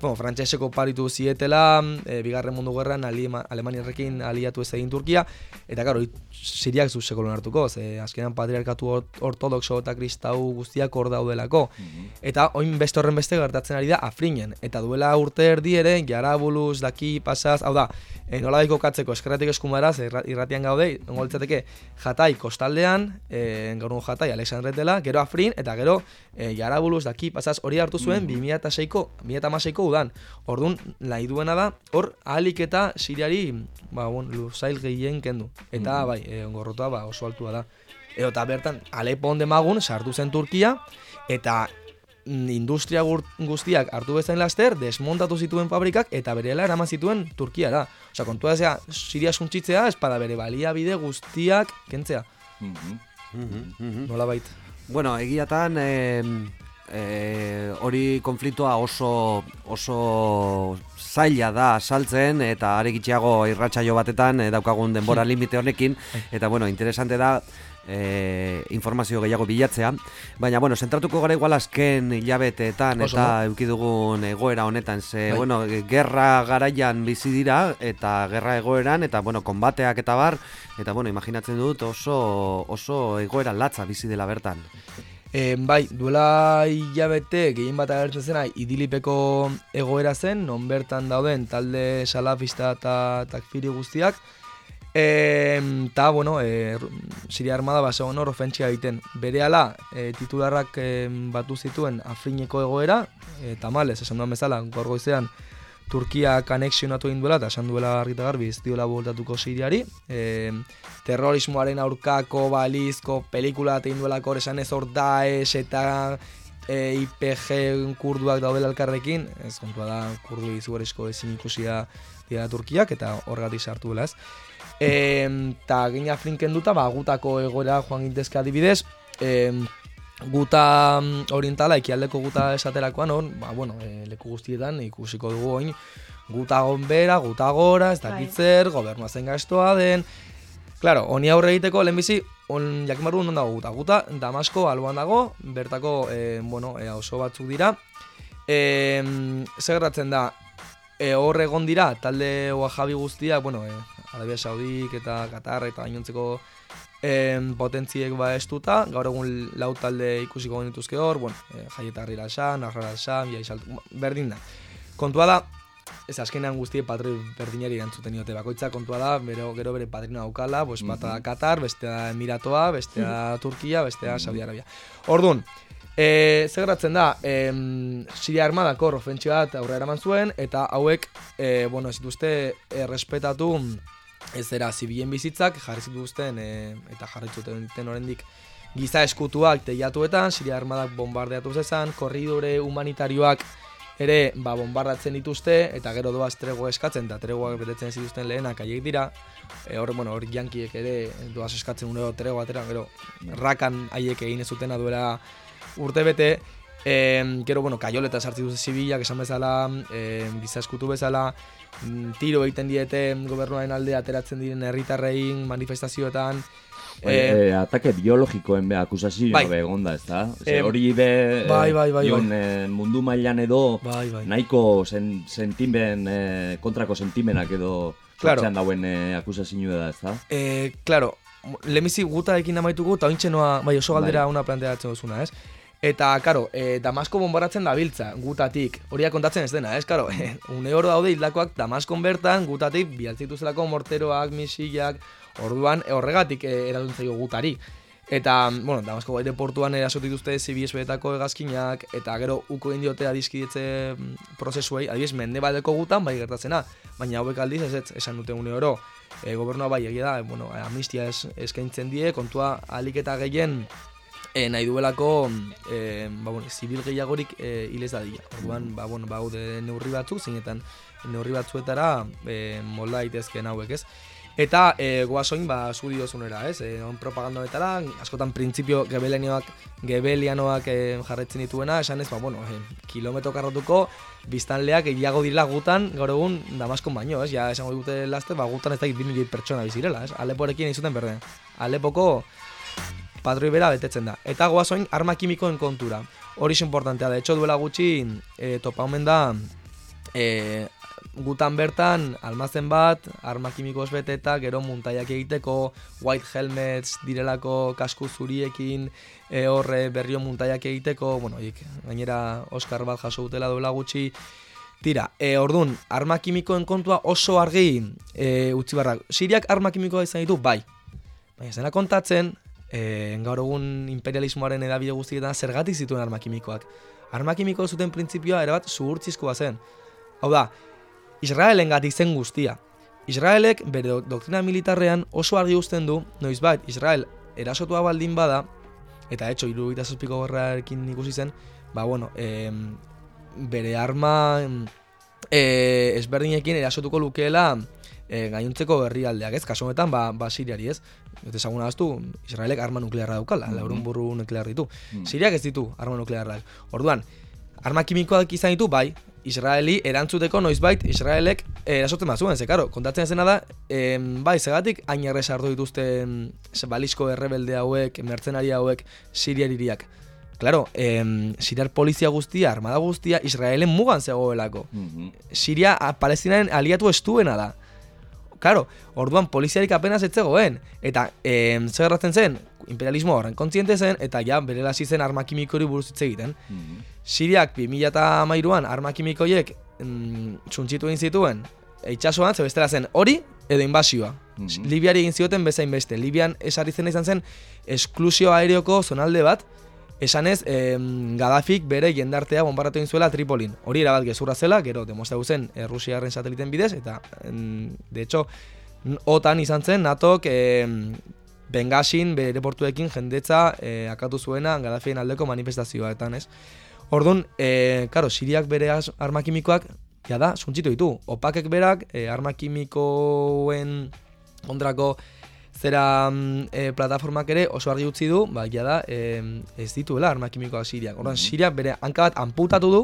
bueno, frantseseko paritu zietela, e, bigarren mundu gerran Alemaniarrekin aliatu ez egin Turkia, eta karo, siriak zu sekolon hartuko, ze azkenan patriarkatu ort- ortodoxo eta kristau guztiak hor daudelako. Eta oin beste horren beste gertatzen ari da Afrinen, eta duela urte erdi ere, jarabuluz, daki, pasaz, hau da, e, nola daiko katzeko eskerratik eskumara, ze irra- irratian gaude, ongo litzateke jatai kostaldean, e, gaur egun jatai Alexandretela, gero Afrin, eta gero e, jarabuluz, daki, pasaz, hori hartu zuen 2006ko, 2006ko udan. Orduan, nahi duena da, hor ahalik eta siriari, ba, bon, luzail gehien kendu. Eta, bai, e, gorrotoa ba, oso altua da. Edo, eta bertan, Alepo onde magun, sartu zen Turkia, eta mm, industria guztiak hartu bezain laster, desmontatu zituen fabrikak eta berela eraman zituen Turkiara. Osea, kontua zea, Siria suntzitzea, espada bere baliabide guztiak kentzea. Nola bait. Bueno, egiatan e, e, hori konfliktua oso oso zaila da saltzen eta are gitxiago irratsaio batetan e, daukagun denbora limite honekin eta bueno, interesante da e, informazio gehiago bilatzea. Baina, bueno, zentratuko gara igual azken hilabeteetan Oso, eta eduki dugun egoera honetan. Ze, Bai. bueno, gerra garaian bizi dira eta gerra egoeran eta, bueno, konbateak eta bar. Eta, bueno, imaginatzen dut oso, oso egoera latza bizi dela bertan. E, bai, duela hilabete gehien bat agertzen zena idilipeko egoera zen, non bertan dauden talde salafista eta takfiri guztiak. Eta, bueno, e, Siria Armada ba, zegoen hor ofentsia egiten. Bere ala, e, titularrak e, batu zituen Afrineko egoera, e, tamales, esan duan bezala, gaur goizean, Turkia kanexionatu egin duela, eta esan duela argita garbi, ez diola bueltatuko Siriari. E, terrorismoaren aurkako balizko pelikula egin duelako esan ez hor Daesh eta e, IPG kurduak daudela elkarrekin, ez kontua da kurdu izugarrizko ezin ikusia dira Turkiak eta horregatik sartu dela ez. Eta gina frinken duta, ba, gutako egoera joan gintezke adibidez, e, guta mm, orientala, ekialdeko guta esaterakoan, hor, ba, bueno, e, leku guztietan ikusiko dugu oin, guta gonbera, guta gora, ez dakit Bai. zer, gobernua zen gaiztoa den, Claro, honi aurre egiteko lehenbizi, on jakin dugu non dago guta. Guta, Damasko alboan dago, bertako, e, bueno, e, oso batzuk dira. E, zer gertatzen da, e, hor egon dira, talde Wahabi guztiak, bueno, e, Arabia Saudik eta Qatar eta gainontzeko e, potentziek ba estuta, gaur egun lau talde ikusiko genituzke hor, bueno, e, Jaietarri Lasan, Arra Lasan, Biaizalt, berdin da. Kontua da, ez azkenean guztie patroi berdinari erantzuten diote bakoitza kontua da, bero, gero bere padrina daukala, pues, bata da Qatar, bestea Emiratoa, bestea Turkia, bestea Saudi Arabia. Orduan, e, zer geratzen da, em, Siria armadako ofentsio bat aurrera eraman zuen, eta hauek, e, bueno, ez dituzte errespetatu ez dira zibilen bizitzak, jarri zituzten, e, eta jarri zuten oraindik giza eskutuak teiatuetan, Siria armadak bombardeatu zezan, korridore humanitarioak ere ba, bombardatzen dituzte, eta gero doaz tregua eskatzen, eta treguak betetzen zituzten lehenak haiek dira, e, hor, bueno, hor jankiek ere doaz eskatzen unero tregua atera, gero rakan haiek egin ez zutena duela urte bete, e, gero, bueno, kaioleta sartzi dute zibilak, esan bezala, e, giza eskutu bezala, tiro egiten diete gobernuaren alde ateratzen diren herritarrei manifestazioetan, Eh, eh, atake biologikoen be akusazio bai. egonda, ez da? Eh, hori be bai, bai, bai, ion, bai. eh, mundu mailan edo bai, bai. nahiko sen, sentimen, eh, kontrako sentimenak edo Claro. dauen eh, akusazio da, ez da? Eh, claro, lemizi gutaekin amaitugu, eta ointxe noa, bai oso galdera Bai. una planteatzen duzuna, ez? Eta, karo, e, Damasko bombaratzen dabiltza, gutatik, horiak kontatzen ez dena, ez? Karo, une oro daude hildakoak Damaskon bertan, gutatik, bialtzituzelako morteroak, misilak, orduan, e, horregatik e, erantzun zaio gutari. Eta, bueno, Damasko aireportuan eraso dituzte CBS-betako egazkinak, eta gero uko indiote adizkidetze mm, prozesuei, adibidez, mendebaldeko gutan, bai gertatzena, baina hauek aldiz ez, ez esan dute une oro. E, gobernua bai egia da, bueno, amnistia es, eskaintzen die, kontua alik eta gehien e, nahi duelako e, ba, bueno, zibil gehiagorik e, hilez dadila. Orduan, ba, bueno, ba, neurri batzuk, zeinetan neurri batzuetara e, molda daitezkeen hauek, ez? Eta e, goazoin, ba, zu diozunera, ez? E, on propaganda betara, askotan printzipio gebelianoak, gebelianoak e, jarretzen dituena, esan ez, ba, bueno, e, kilometro karrotuko, biztanleak gehiago direla gutan, gaur egun Damaskon baino, ez? Ja, esango dute laste, ba, gutan ez da 2000 pertsona bizirela, ez? Aleporekin izuten berdin. Alepoko patroi bera betetzen da. Eta goazoin arma kimikoen kontura. Hori importantea da. Etxo duela gutxi e, topa omen da e, gutan bertan almazen bat, arma kimikoz bete eta gero muntaiak egiteko, white helmets direlako kasku zuriekin, e, horre berrio muntaiak egiteko, bueno, ik, gainera Oscar bat jaso dutela duela gutxi, Tira, e, ordun, arma kimikoen kontua oso argi e, utzi barra. Siriak arma kimikoa izan ditu, bai. Baina zena kontatzen, e, gaur egun imperialismoaren edabide guztietan zergatik zituen arma kimikoak. Arma kimiko zuten printzipioa erabat zuhurtzizkoa zen. Hau da, Israelen gatik zen guztia. Israelek bere do- doktrina militarrean oso argi uzten du, noizbait Israel erasotua baldin bada, eta etxo, irugita zazpiko gerrarekin ikusi zen, ba, bueno, em, bere arma e, ezberdinekin erasotuko lukeela e, gainuntzeko herrialdeak, ez? Kasu honetan, ba, ba Siriari, ez? Eta ezaguna daztu, Israelek arma nuklearra daukala, mm laurun burru nuklear ditu. Siriak ez ditu arma nuklearrak. Orduan, arma kimikoak izan ditu, bai, Israeli erantzuteko noizbait Israelek eh, erasotzen bazuen, ze karo, kontatzen zena da, em, bai, zegatik hain errez hartu dituzten ze balizko errebelde hauek, mertzenari hauek, siriaririak. Claro, em, siriar polizia guztia, armada guztia, Israelen mugan zegoelako. Mhm. Siria a, Palestinaren aliatu estuena da. Claro, orduan poliziarik apenas ez zegoen. Eta em, zer zen, imperialismo horren kontziente zen, eta ja bere hasi zen arma kimikori buruz hitz egiten. Mhm. Siriak 2013an arma kimikoiek mm, txuntxitu egin zituen itxasoan, ze bestela zen hori edo inbasioa. Mhm. Libiari egin zioten bezain beste. Libian esari zen izan zen esklusio aereoko zonalde bat, esanez em, Gaddafik bere jendartea bombaratu zuela Tripolin. Hori erabat gezurra zela, gero demostratu zen eh, Rusiaren sateliten bidez, eta em, de hecho OTAN izan zen NATOk em, Bengasin bere portuekin jendetza eh, akatu zuena Gaddafien aldeko manifestazioetan, ez? Orduan, e, karo, Siriak bere az- arma kimikoak, ja da, suntzitu ditu. Opakek berak, e, arma kimikoen kontrako zera mm, e, plataformak ere oso argi utzi du, ba, da, e, ez dituela arma kimikoak Siriak. Orduan, Siriak bere hanka bat anputatu du,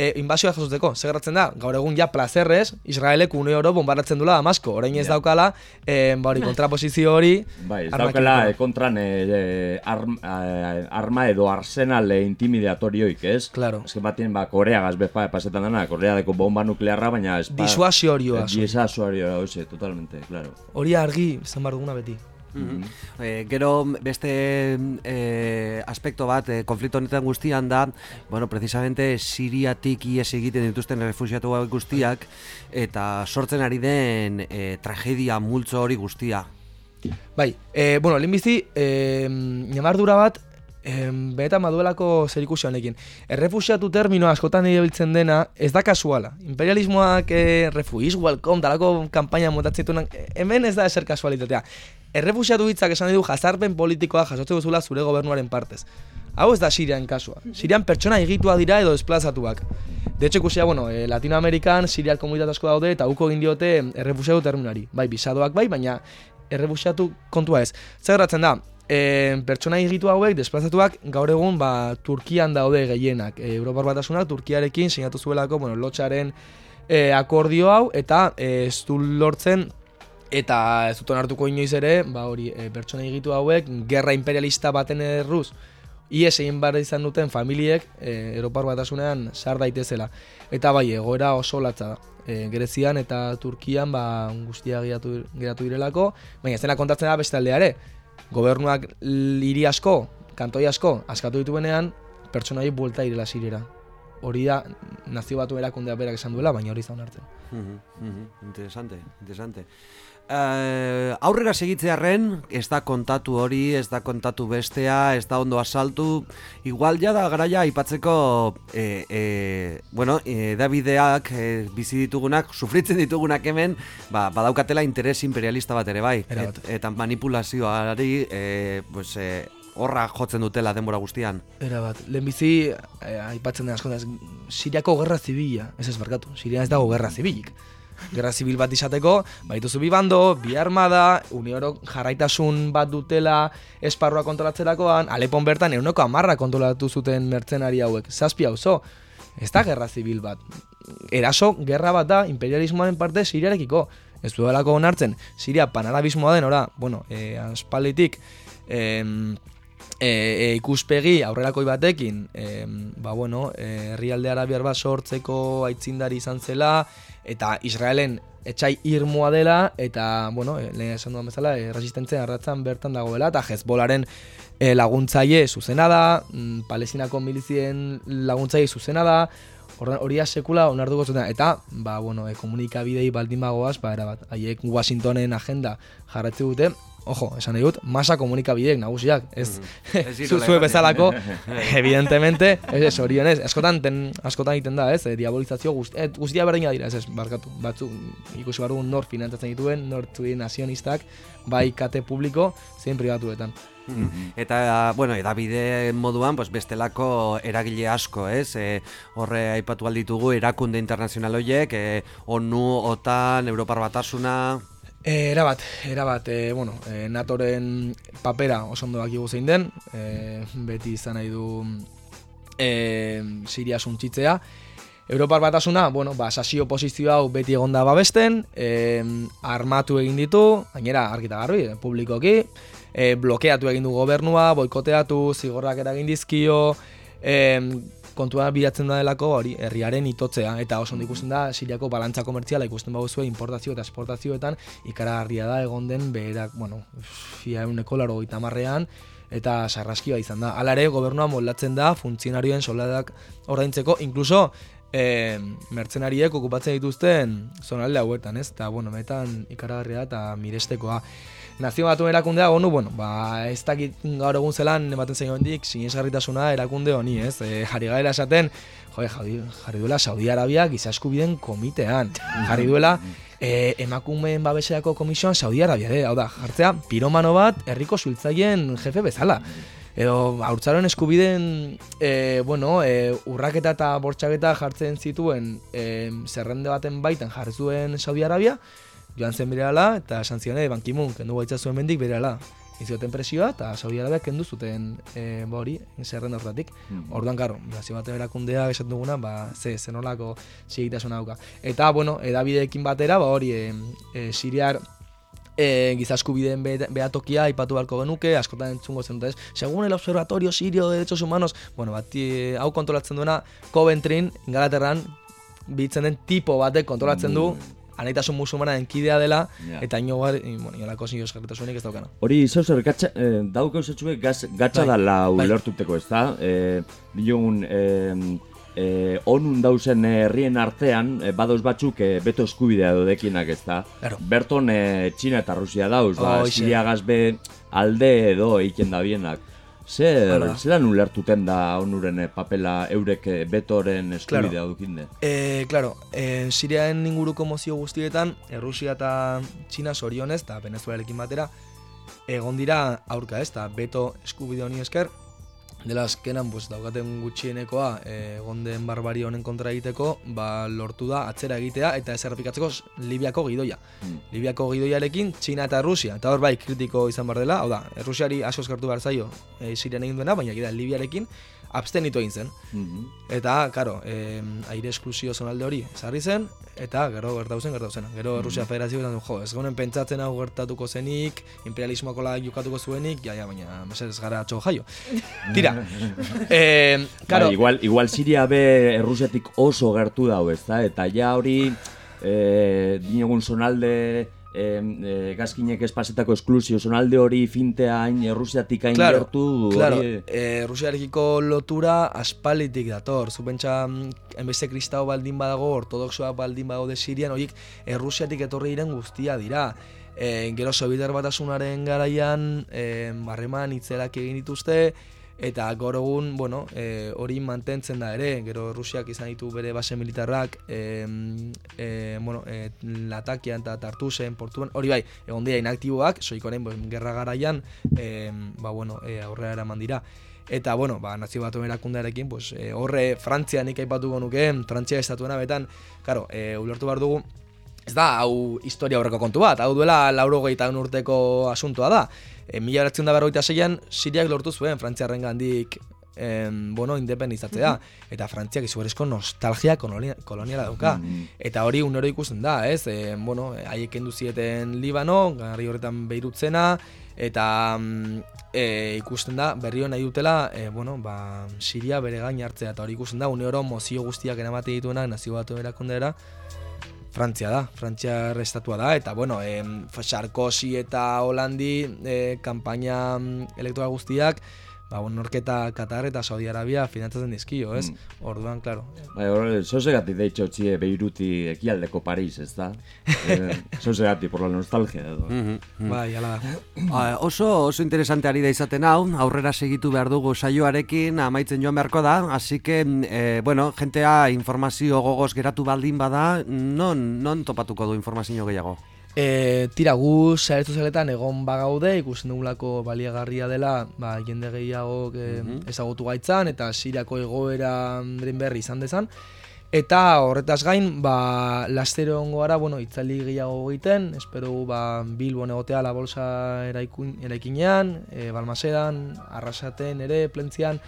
e, inbasioa jasoteko. Zer gertatzen da, gaur egun ja plazerrez, Israelek une oro bombaratzen dula Damasko. Orain ez daukala, e, ba hori, kontraposizio hori, Bai, ez kimikoa. eh, kontran eh, eh, arm, eh, arma edo arsenal eh, intimidatorioik, ez? Claro. Ez que batien, ba, Koreagaz bepa pasetan dana, Koreadeko bomba nuklearra, baina ez pa... disuasiorioa. Disuasorioa, oze, totalmente, claro. Hori argi izan behar duguna beti. Mhm. Eh, gero beste eh, aspekto bat eh, konflikto honetan guztian da, bueno, precisamente Siriatik ies egiten dituzten refusiatu guztiak eta sortzen ari den eh, tragedia multzo hori guztia. Bai, e, bueno, lehenbizi, e, ñamardura bat, e, benetan baduelako zer ikusi honekin. Errefusiatu termino askotan erabiltzen dena, ez da kasuala. Imperialismoak e, refugiz welcome, dalako kanpaina montatzen e, hemen ez da eser kasualitatea. Errefusiatu hitzak esan ditu jazarpen politikoa jasotzen duzula zure gobernuaren partez. Hau ez da Sirian kasua. Sirian pertsona egitua dira edo desplazatuak. De hecho, ikusia, bueno, e, Latinoamerikan Siriar komunitate asko daude eta uko egin diote errefusiatu terminari. Bai, bisadoak bai, baina errefusiatu kontua ez. Zer gertatzen da, e, pertsona egitu hauek, desplazatuak, gaur egun, ba, Turkian daude gehienak. E, Europar Batasunak Turkiarekin sinatu zuelako, bueno, lotxaren e, akordio hau, eta e, ez du lortzen eta ez dut onartuko inoiz ere, ba hori, e, pertsona egitu hauek, gerra imperialista baten erruz, ies egin behar izan duten familiek e, Europar batasunean sar daitezela. Eta bai, egoera oso latza da. E, Grezian eta Turkian ba, guztia geratu, geratu direlako, baina ez dena kontatzen da beste aldea ere. Gobernuak hiri asko, kantoi asko, askatu dituenean, pertsona horiek buelta direla sirera. Hori da, nazio batu erakundea berak esan duela, baina hori zaun hartzen. Mhm, mhm, Interesante, interesante. Uh, aurrera segitzearren, ez da kontatu hori, ez da kontatu bestea, ez da ondo asaltu, igual ja da garaia aipatzeko, e, e, bueno, e, Davideak e, bizi ditugunak, sufritzen ditugunak hemen, ba, badaukatela interes imperialista bat ere bai, Erabat. eta manipulazioari, e, pues, e, horra jotzen dutela denbora guztian. Era bat, lehenbizi, eh, aipatzen den askotan, Siriako gerra zibila, ez ez barkatu, Siria ez dago gerra zibilik. Gerra zibil bat izateko, baituzu bi bando, bi armada, uniorok jarraitasun bat dutela esparrua kontrolatzerakoan, Alepon bertan euneko amarra kontrolatu zuten mertzenari hauek, zazpi auzo, ez da gerra zibil bat. Eraso, gerra bat da, imperialismoaren parte Siriarekiko. Ez duelako onartzen, Siria panarabismoa den, ora, bueno, e, aspalditik, em, e, e, ikuspegi aurrerakoi batekin, e, ba bueno, e, herrialde arabiar bat sortzeko aitzindari izan zela, eta Israelen etxai irmoa dela, eta, bueno, e, lehen esan duan bezala, e, resistentzia arratzan bertan dagoela, eta Hezbolaren e, laguntzaile zuzena da, mm, palestinako milizien laguntzaile zuzena da, hori sekula onartuko zuten, eta, ba, bueno, e, komunikabidei baldin bagoaz, ba, erabat, haiek Washingtonen agenda jarretze dute, ojo, esan dut, masa komunikabideek nagusiak, ez mm. zuzue bezalako, evidentemente, ez ez, orionez, askotan, ten, askotan egiten da, ez, e, diabolizazio guzti, e, guztia berdina dira, ez ez, barkatu, batzu, ikusi barru nor finantzatzen dituen, nor zuen nazionistak, bai kate publiko, zein privatuetan. Mm-hmm. Eta, bueno, edabide moduan, pues, bestelako eragile asko, ez? E, horre aipatu alditugu erakunde internazional horiek, e, ONU, OTAN, Europar Batasuna... E, era bat, era bat, e, bueno, e, Natoren papera oso ondo baki zein den, e, beti izan nahi du e, Siria suntzitzea. Europar batasuna, bueno, ba, sasio posizio hau beti egonda babesten, e, armatu egin ditu, gainera, argita garbi, publikoki, e, blokeatu egin du gobernua, boikoteatu, zigorrak eragin dizkio, e, kontua bilatzen da delako hori herriaren itotzea eta oso ondo ikusten da Siriako balantza komertziala ikusten baduzu importazio eta esportazioetan ikaragarria da egon den beherak, bueno, fia uneko laro marrean, eta sarraskioa izan da. Hala ere, gobernua moldatzen da funtzionarioen soldadak ordaintzeko, inkluso e, mertzenariek okupatzen dituzten zonalde hauetan, ez? Eta, bueno, metan ikaragarria eta mirestekoa. Nazio batu erakundea, gonu, bueno, ba, ez dakit gaur egun zelan, ematen zein hondik, sinesgarritasuna erakunde honi, ez? E, jarri gaira esaten, jo, jarri, jarri duela Saudi Arabia gizasku biden komitean. Jarri duela e, emakumeen babeseako komisioan Saudi Arabia, de, hau da, jartzea, piromano bat, herriko zuiltzaien jefe bezala. Edo, haurtzaroen eskubiden, e, bueno, e, urraketa eta bortxaketa jartzen zituen e, zerrende baten baitan jarri zuen Saudi Arabia, joan zen bere eta esan zion, e, bankimun, kendu gaitza zuen mendik bere ala. Izioten presioa, eta Saudi Arabia kendu zuten e, hori, zerren hortatik. Mm. Orduan, karo, nazio bat erakundea esan duguna, ba, ze, zenolako zigitasuna dauka. Eta, bueno, edabideekin batera, ba, hori, e, e, siriar e, gizasku bideen behatokia ipatu beharko genuke, askotan entzungo zen dut, segun el observatorio sirio de derechos humanos, bueno, bat, e, hau kontrolatzen duena, Coventry, Ingalaterran, bitzen den tipo batek kontrolatzen du, mm anaitasun musulmana enkidea dela, eta ino gar, bueno, inolako zinio eskarretasunik ez daukana. Hori, zau zer, gatsa, eh, dauk gatsa bai. da lau bai. lortuteko, ez da? Eh, Bilogun, eh, eh, onun dauzen herrien artean, eh, badoz batzuk eh, beto eskubidea dodekinak, ez da? Claro. Berton eh, Txina eta Rusia dauz, ba, oh, Siria gazbe alde edo eiken da bienak. Zer, zelan ulertuten da onuren papela eurek betoren eskubidea claro. dukinde? Eh, claro, eh, Siriaen inguruko mozio guztietan, Errusia eta Txina sorionez, eta Venezuelarekin batera, egon dira aurka ez, eta beto eskubide honi esker, dela azkenan pues, daukaten gutxienekoa e, gonden barbari honen kontra egiteko ba, lortu da atzera egitea eta ez errepikatzeko Libiako gidoia. Mm. Libiako gidoiarekin Txina eta Rusia, eta hor bai kritiko izan behar dela, hau da, Rusiari asko eskartu behar zaio e, Sirian egin duena, baina gira Libiarekin abstenitu egin zen. Mm Eta, karo, e, aire esklusio zonalde hori zarri zen, eta gero gertatu zen, gertatu zen. Gero mm Rusia Federazio du, jo, ez gonen pentsatzen hau gertatuko zenik, imperialismoako la jokatuko zuenik, ja, ja, baina, mesedez gara atxo jaio. Tira, e, karo... Ba, igual, igual Siria be Errusiatik oso gertu dau, ez da? Eta ja hori, e, dinegun zonalde e, e, gazkinek espasetako esklusio, zonalde hori fintea hain Errusiatik hain claro, gertu Claro, e, Rusiarekiko lotura aspalitik dator, zupentsa enbeste kristau baldin badago, ortodoxoa baldin badago de Sirian, horiek Errusiatik etorri diren guztia dira. E, gero Sobietar batasunaren garaian, e, barreman itzelak egin dituzte, eta gaur egun, bueno, e, hori mantentzen da ere, gero Rusiak izan ditu bere base militarrak, e, e, bueno, e, Latakian eta Tartusen, Portuan, hori bai, egon dira inaktiboak, soikoren, gerra garaian, e, ba, bueno, e, aurrera eraman dira. Eta, bueno, ba, nazio batu erakundearekin, pues, e, horre Frantzia nik aipatuko nuke, Frantzia estatuena betan, karo, e, ulertu behar dugu, ez da, hau historia horreko kontu bat, hau duela lauro urteko asuntoa da, e, mila beratzen da berroita zeian, Siriak lortu zuen, Frantziarren gandik em, bueno, independizatzea. Eta Frantziak izugarrizko nostalgia kolonia, koloniala dauka. Eta hori unero ikusten da, ez? E, bueno, haiek kendu zieten Libano, garri horretan Beirutzena, eta mm, e, ikusten da berriro nahi dutela e, bueno, ba, Siria bere gain hartzea. Eta hori ikusten da une oro mozio guztiak eramate dituenak nazio batu erakundera Frantzia da, Frantzia estatua da eta bueno, e, Sarkozy eta Holandi e, kanpaina mm, elektoral guztiak ba, norketa Katar eta Saudi Arabia finantzatzen dizkio, ez? Orduan, claro. Bai, hor, zozegatik deitxo txie Beiruti ekialdeko Paris, ez da? Eh, zozegatik, por la nostalgia edo. Bai, ala da. Ah, oso oso interesante ari da izaten hau, aurrera segitu behar dugu saioarekin, amaitzen joan beharko da, así que, eh, bueno, jentea informazio gogoz geratu baldin bada, non, non topatuko du informazio gehiago? E, tira, gu sare sozialetan egon bagaude, ikusten dugulako baliagarria dela, ba, jende gehiago e, ezagutu gaitzan, eta siriako egoera berri izan dezan. Eta horretaz gain, ba, lastero ongo gara, bueno, itzali gehiago egiten, espero ba, Bilbon egotea la bolsa eraikun, eraikinean, e, Balmasedan, Arrasaten ere, Plentzian,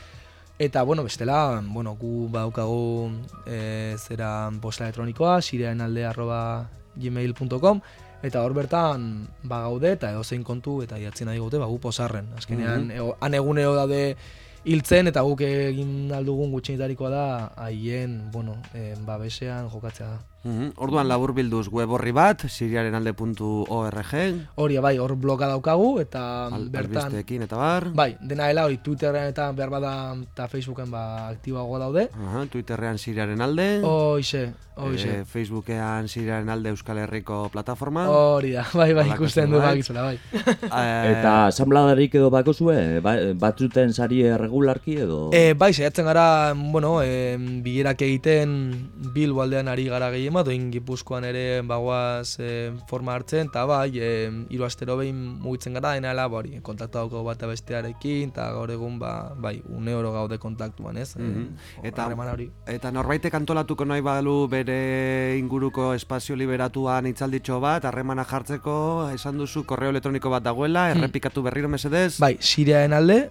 Eta, bueno, bestela, bueno, gu badaukagu e, zera posta elektronikoa, sireanalde arroba gmail.com eta hor bertan ba gaude eta edozein kontu eta idatzen nahi gute ba gu posarren. Azkenean mm han egunero daude hiltzen eta guk egin aldugun gutxinitarikoa da haien, bueno, eh, babesean jokatzea da. Mhm. Orduan laburbilduz web horri bat, siriarenalde.org, Hori bai, hor bloga daukagu eta al, bertan eta bar. bai, dena dela hori Twitterren eta behar bada eta Facebooken ba aktiboago daude. Aha, Twitterrean siriaren alde, Hoixe, hoixe. eh, Facebookean siriaren alde Euskal Herriko plataforma. Hori da, bai, bai, ikusten du bakizula, bai. Eh, Eta asambladarik edo bakozue, ba, batzuten sari regularki edo... E, bai, saiatzen gara, bueno, e, bilerak egiten Bilbo aldean ari gara gehien bat, oin Gipuzkoan ere bagoaz e, forma hartzen, eta bai, e, hiru astero behin mugitzen gara, dena ba, hori, kontaktu daukagu bat bestearekin, eta gaur egun, ba, bai, une oro gaude kontaktuan, ez? Mhm. E, Eta- hori. Eta norbaitek antolatuko nahi balu bere inguruko espazio liberatuan itzalditxo bat, harremana jartzeko, esan duzu korreo elektroniko bat dagoela, errepikatu berriro mesedez. Bai, siriaen alde,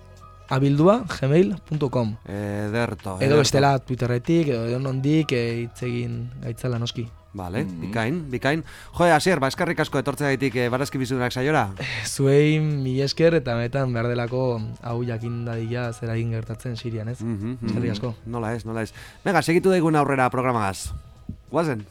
abildua, gmail.com. Ederto. Edo bestela Twitterretik, edo edo nondik, e, hitz egin gaitzala noski. Vale, bikain, bikain. Jo, Asier, ba, eskarrik asko etortzea gaitik eh, barazki bizunak saiora. Zuei mi esker eta benetan behar delako hau jakin dadila zer egin gertatzen Sirian, ez? Mhm, mhm. Eskerrik asko. Nola ez, nola ez. Venga, segitu daigun aurrera programagaz. Guazen.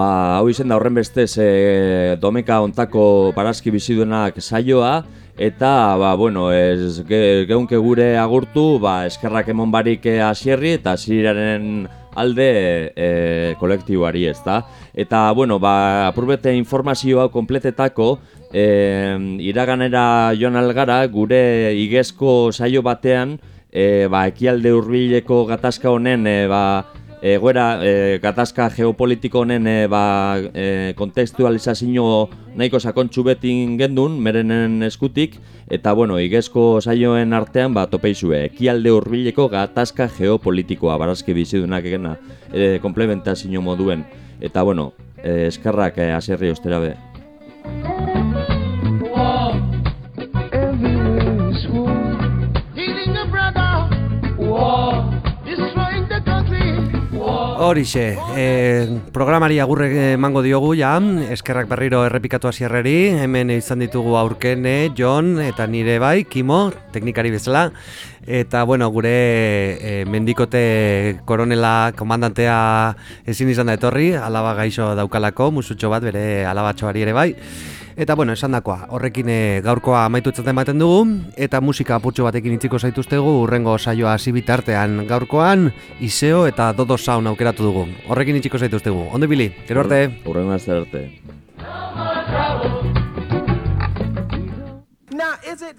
Ba, hau izen da horren bestez e, domeka ontako parazki biziduenak saioa, eta, ba, bueno, ez, ge, geunke gure agurtu, ba, eskerrak emon barik eh, asierri eta asiraren alde e, kolektiboari, ez da? Eta, bueno, ba, apurbete informazioa kompletetako, e, iraganera joan algara, gure igezko saio batean, e, ba, ekialde hurbileko gatazka honen, e, ba, egoera e, gatazka geopolitiko honen e, ba, e, kontekstualizazio nahiko sakontxu betin gendun, merenen eskutik, eta bueno, igezko saioen artean ba, topeizue, ekialde hurbileko gatazka geopolitikoa, barazki bizidunak egena, e, komplementazio moduen, eta bueno, e, eskerrak e, aserri ostera be. Horixe, eh, programari agurre emango diogu ja, eskerrak berriro errepikatu hasierreri, hemen izan ditugu aurkene, Jon eta nire bai, Kimo, teknikari bezala, eta bueno, gure eh, mendikote koronela komandantea ezin izan da etorri, alaba gaixo daukalako, musutxo bat bere alabatxoari ere bai, Eta bueno, esandakoa, horrekin e, gaurkoa amaitutzat ematen dugu eta musika apurtxo batekin itziko zaituztegu urrengo saioa hasi bitartean gaurkoan Iseo eta Dodo Sound aukeratu dugu. Horrekin itziko zaituztegu. Ondo bili. Gero arte. Urrengo arte. Now is it.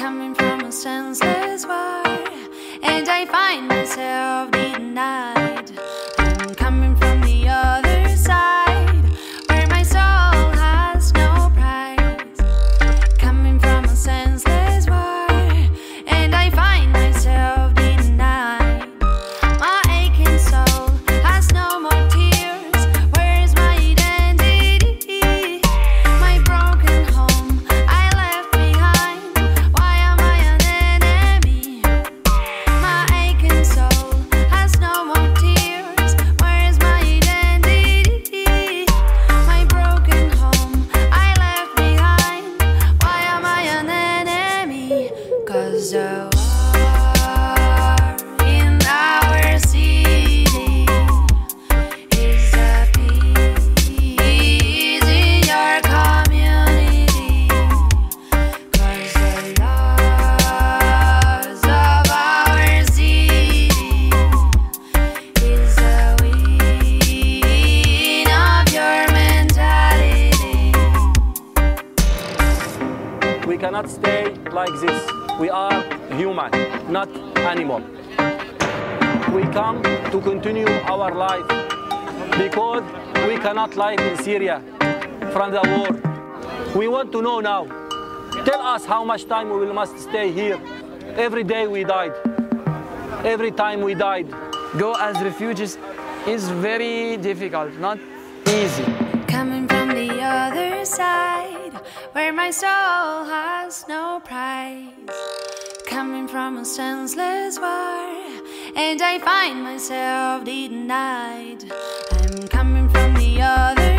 coming from a senseless war, and I find myself denied. much time we must stay here? Every day we died. Every time we died. Go as refugees is very difficult, not easy. Coming from the other side, where my soul has no price. Coming from a senseless war, and I find myself denied. I'm coming from the other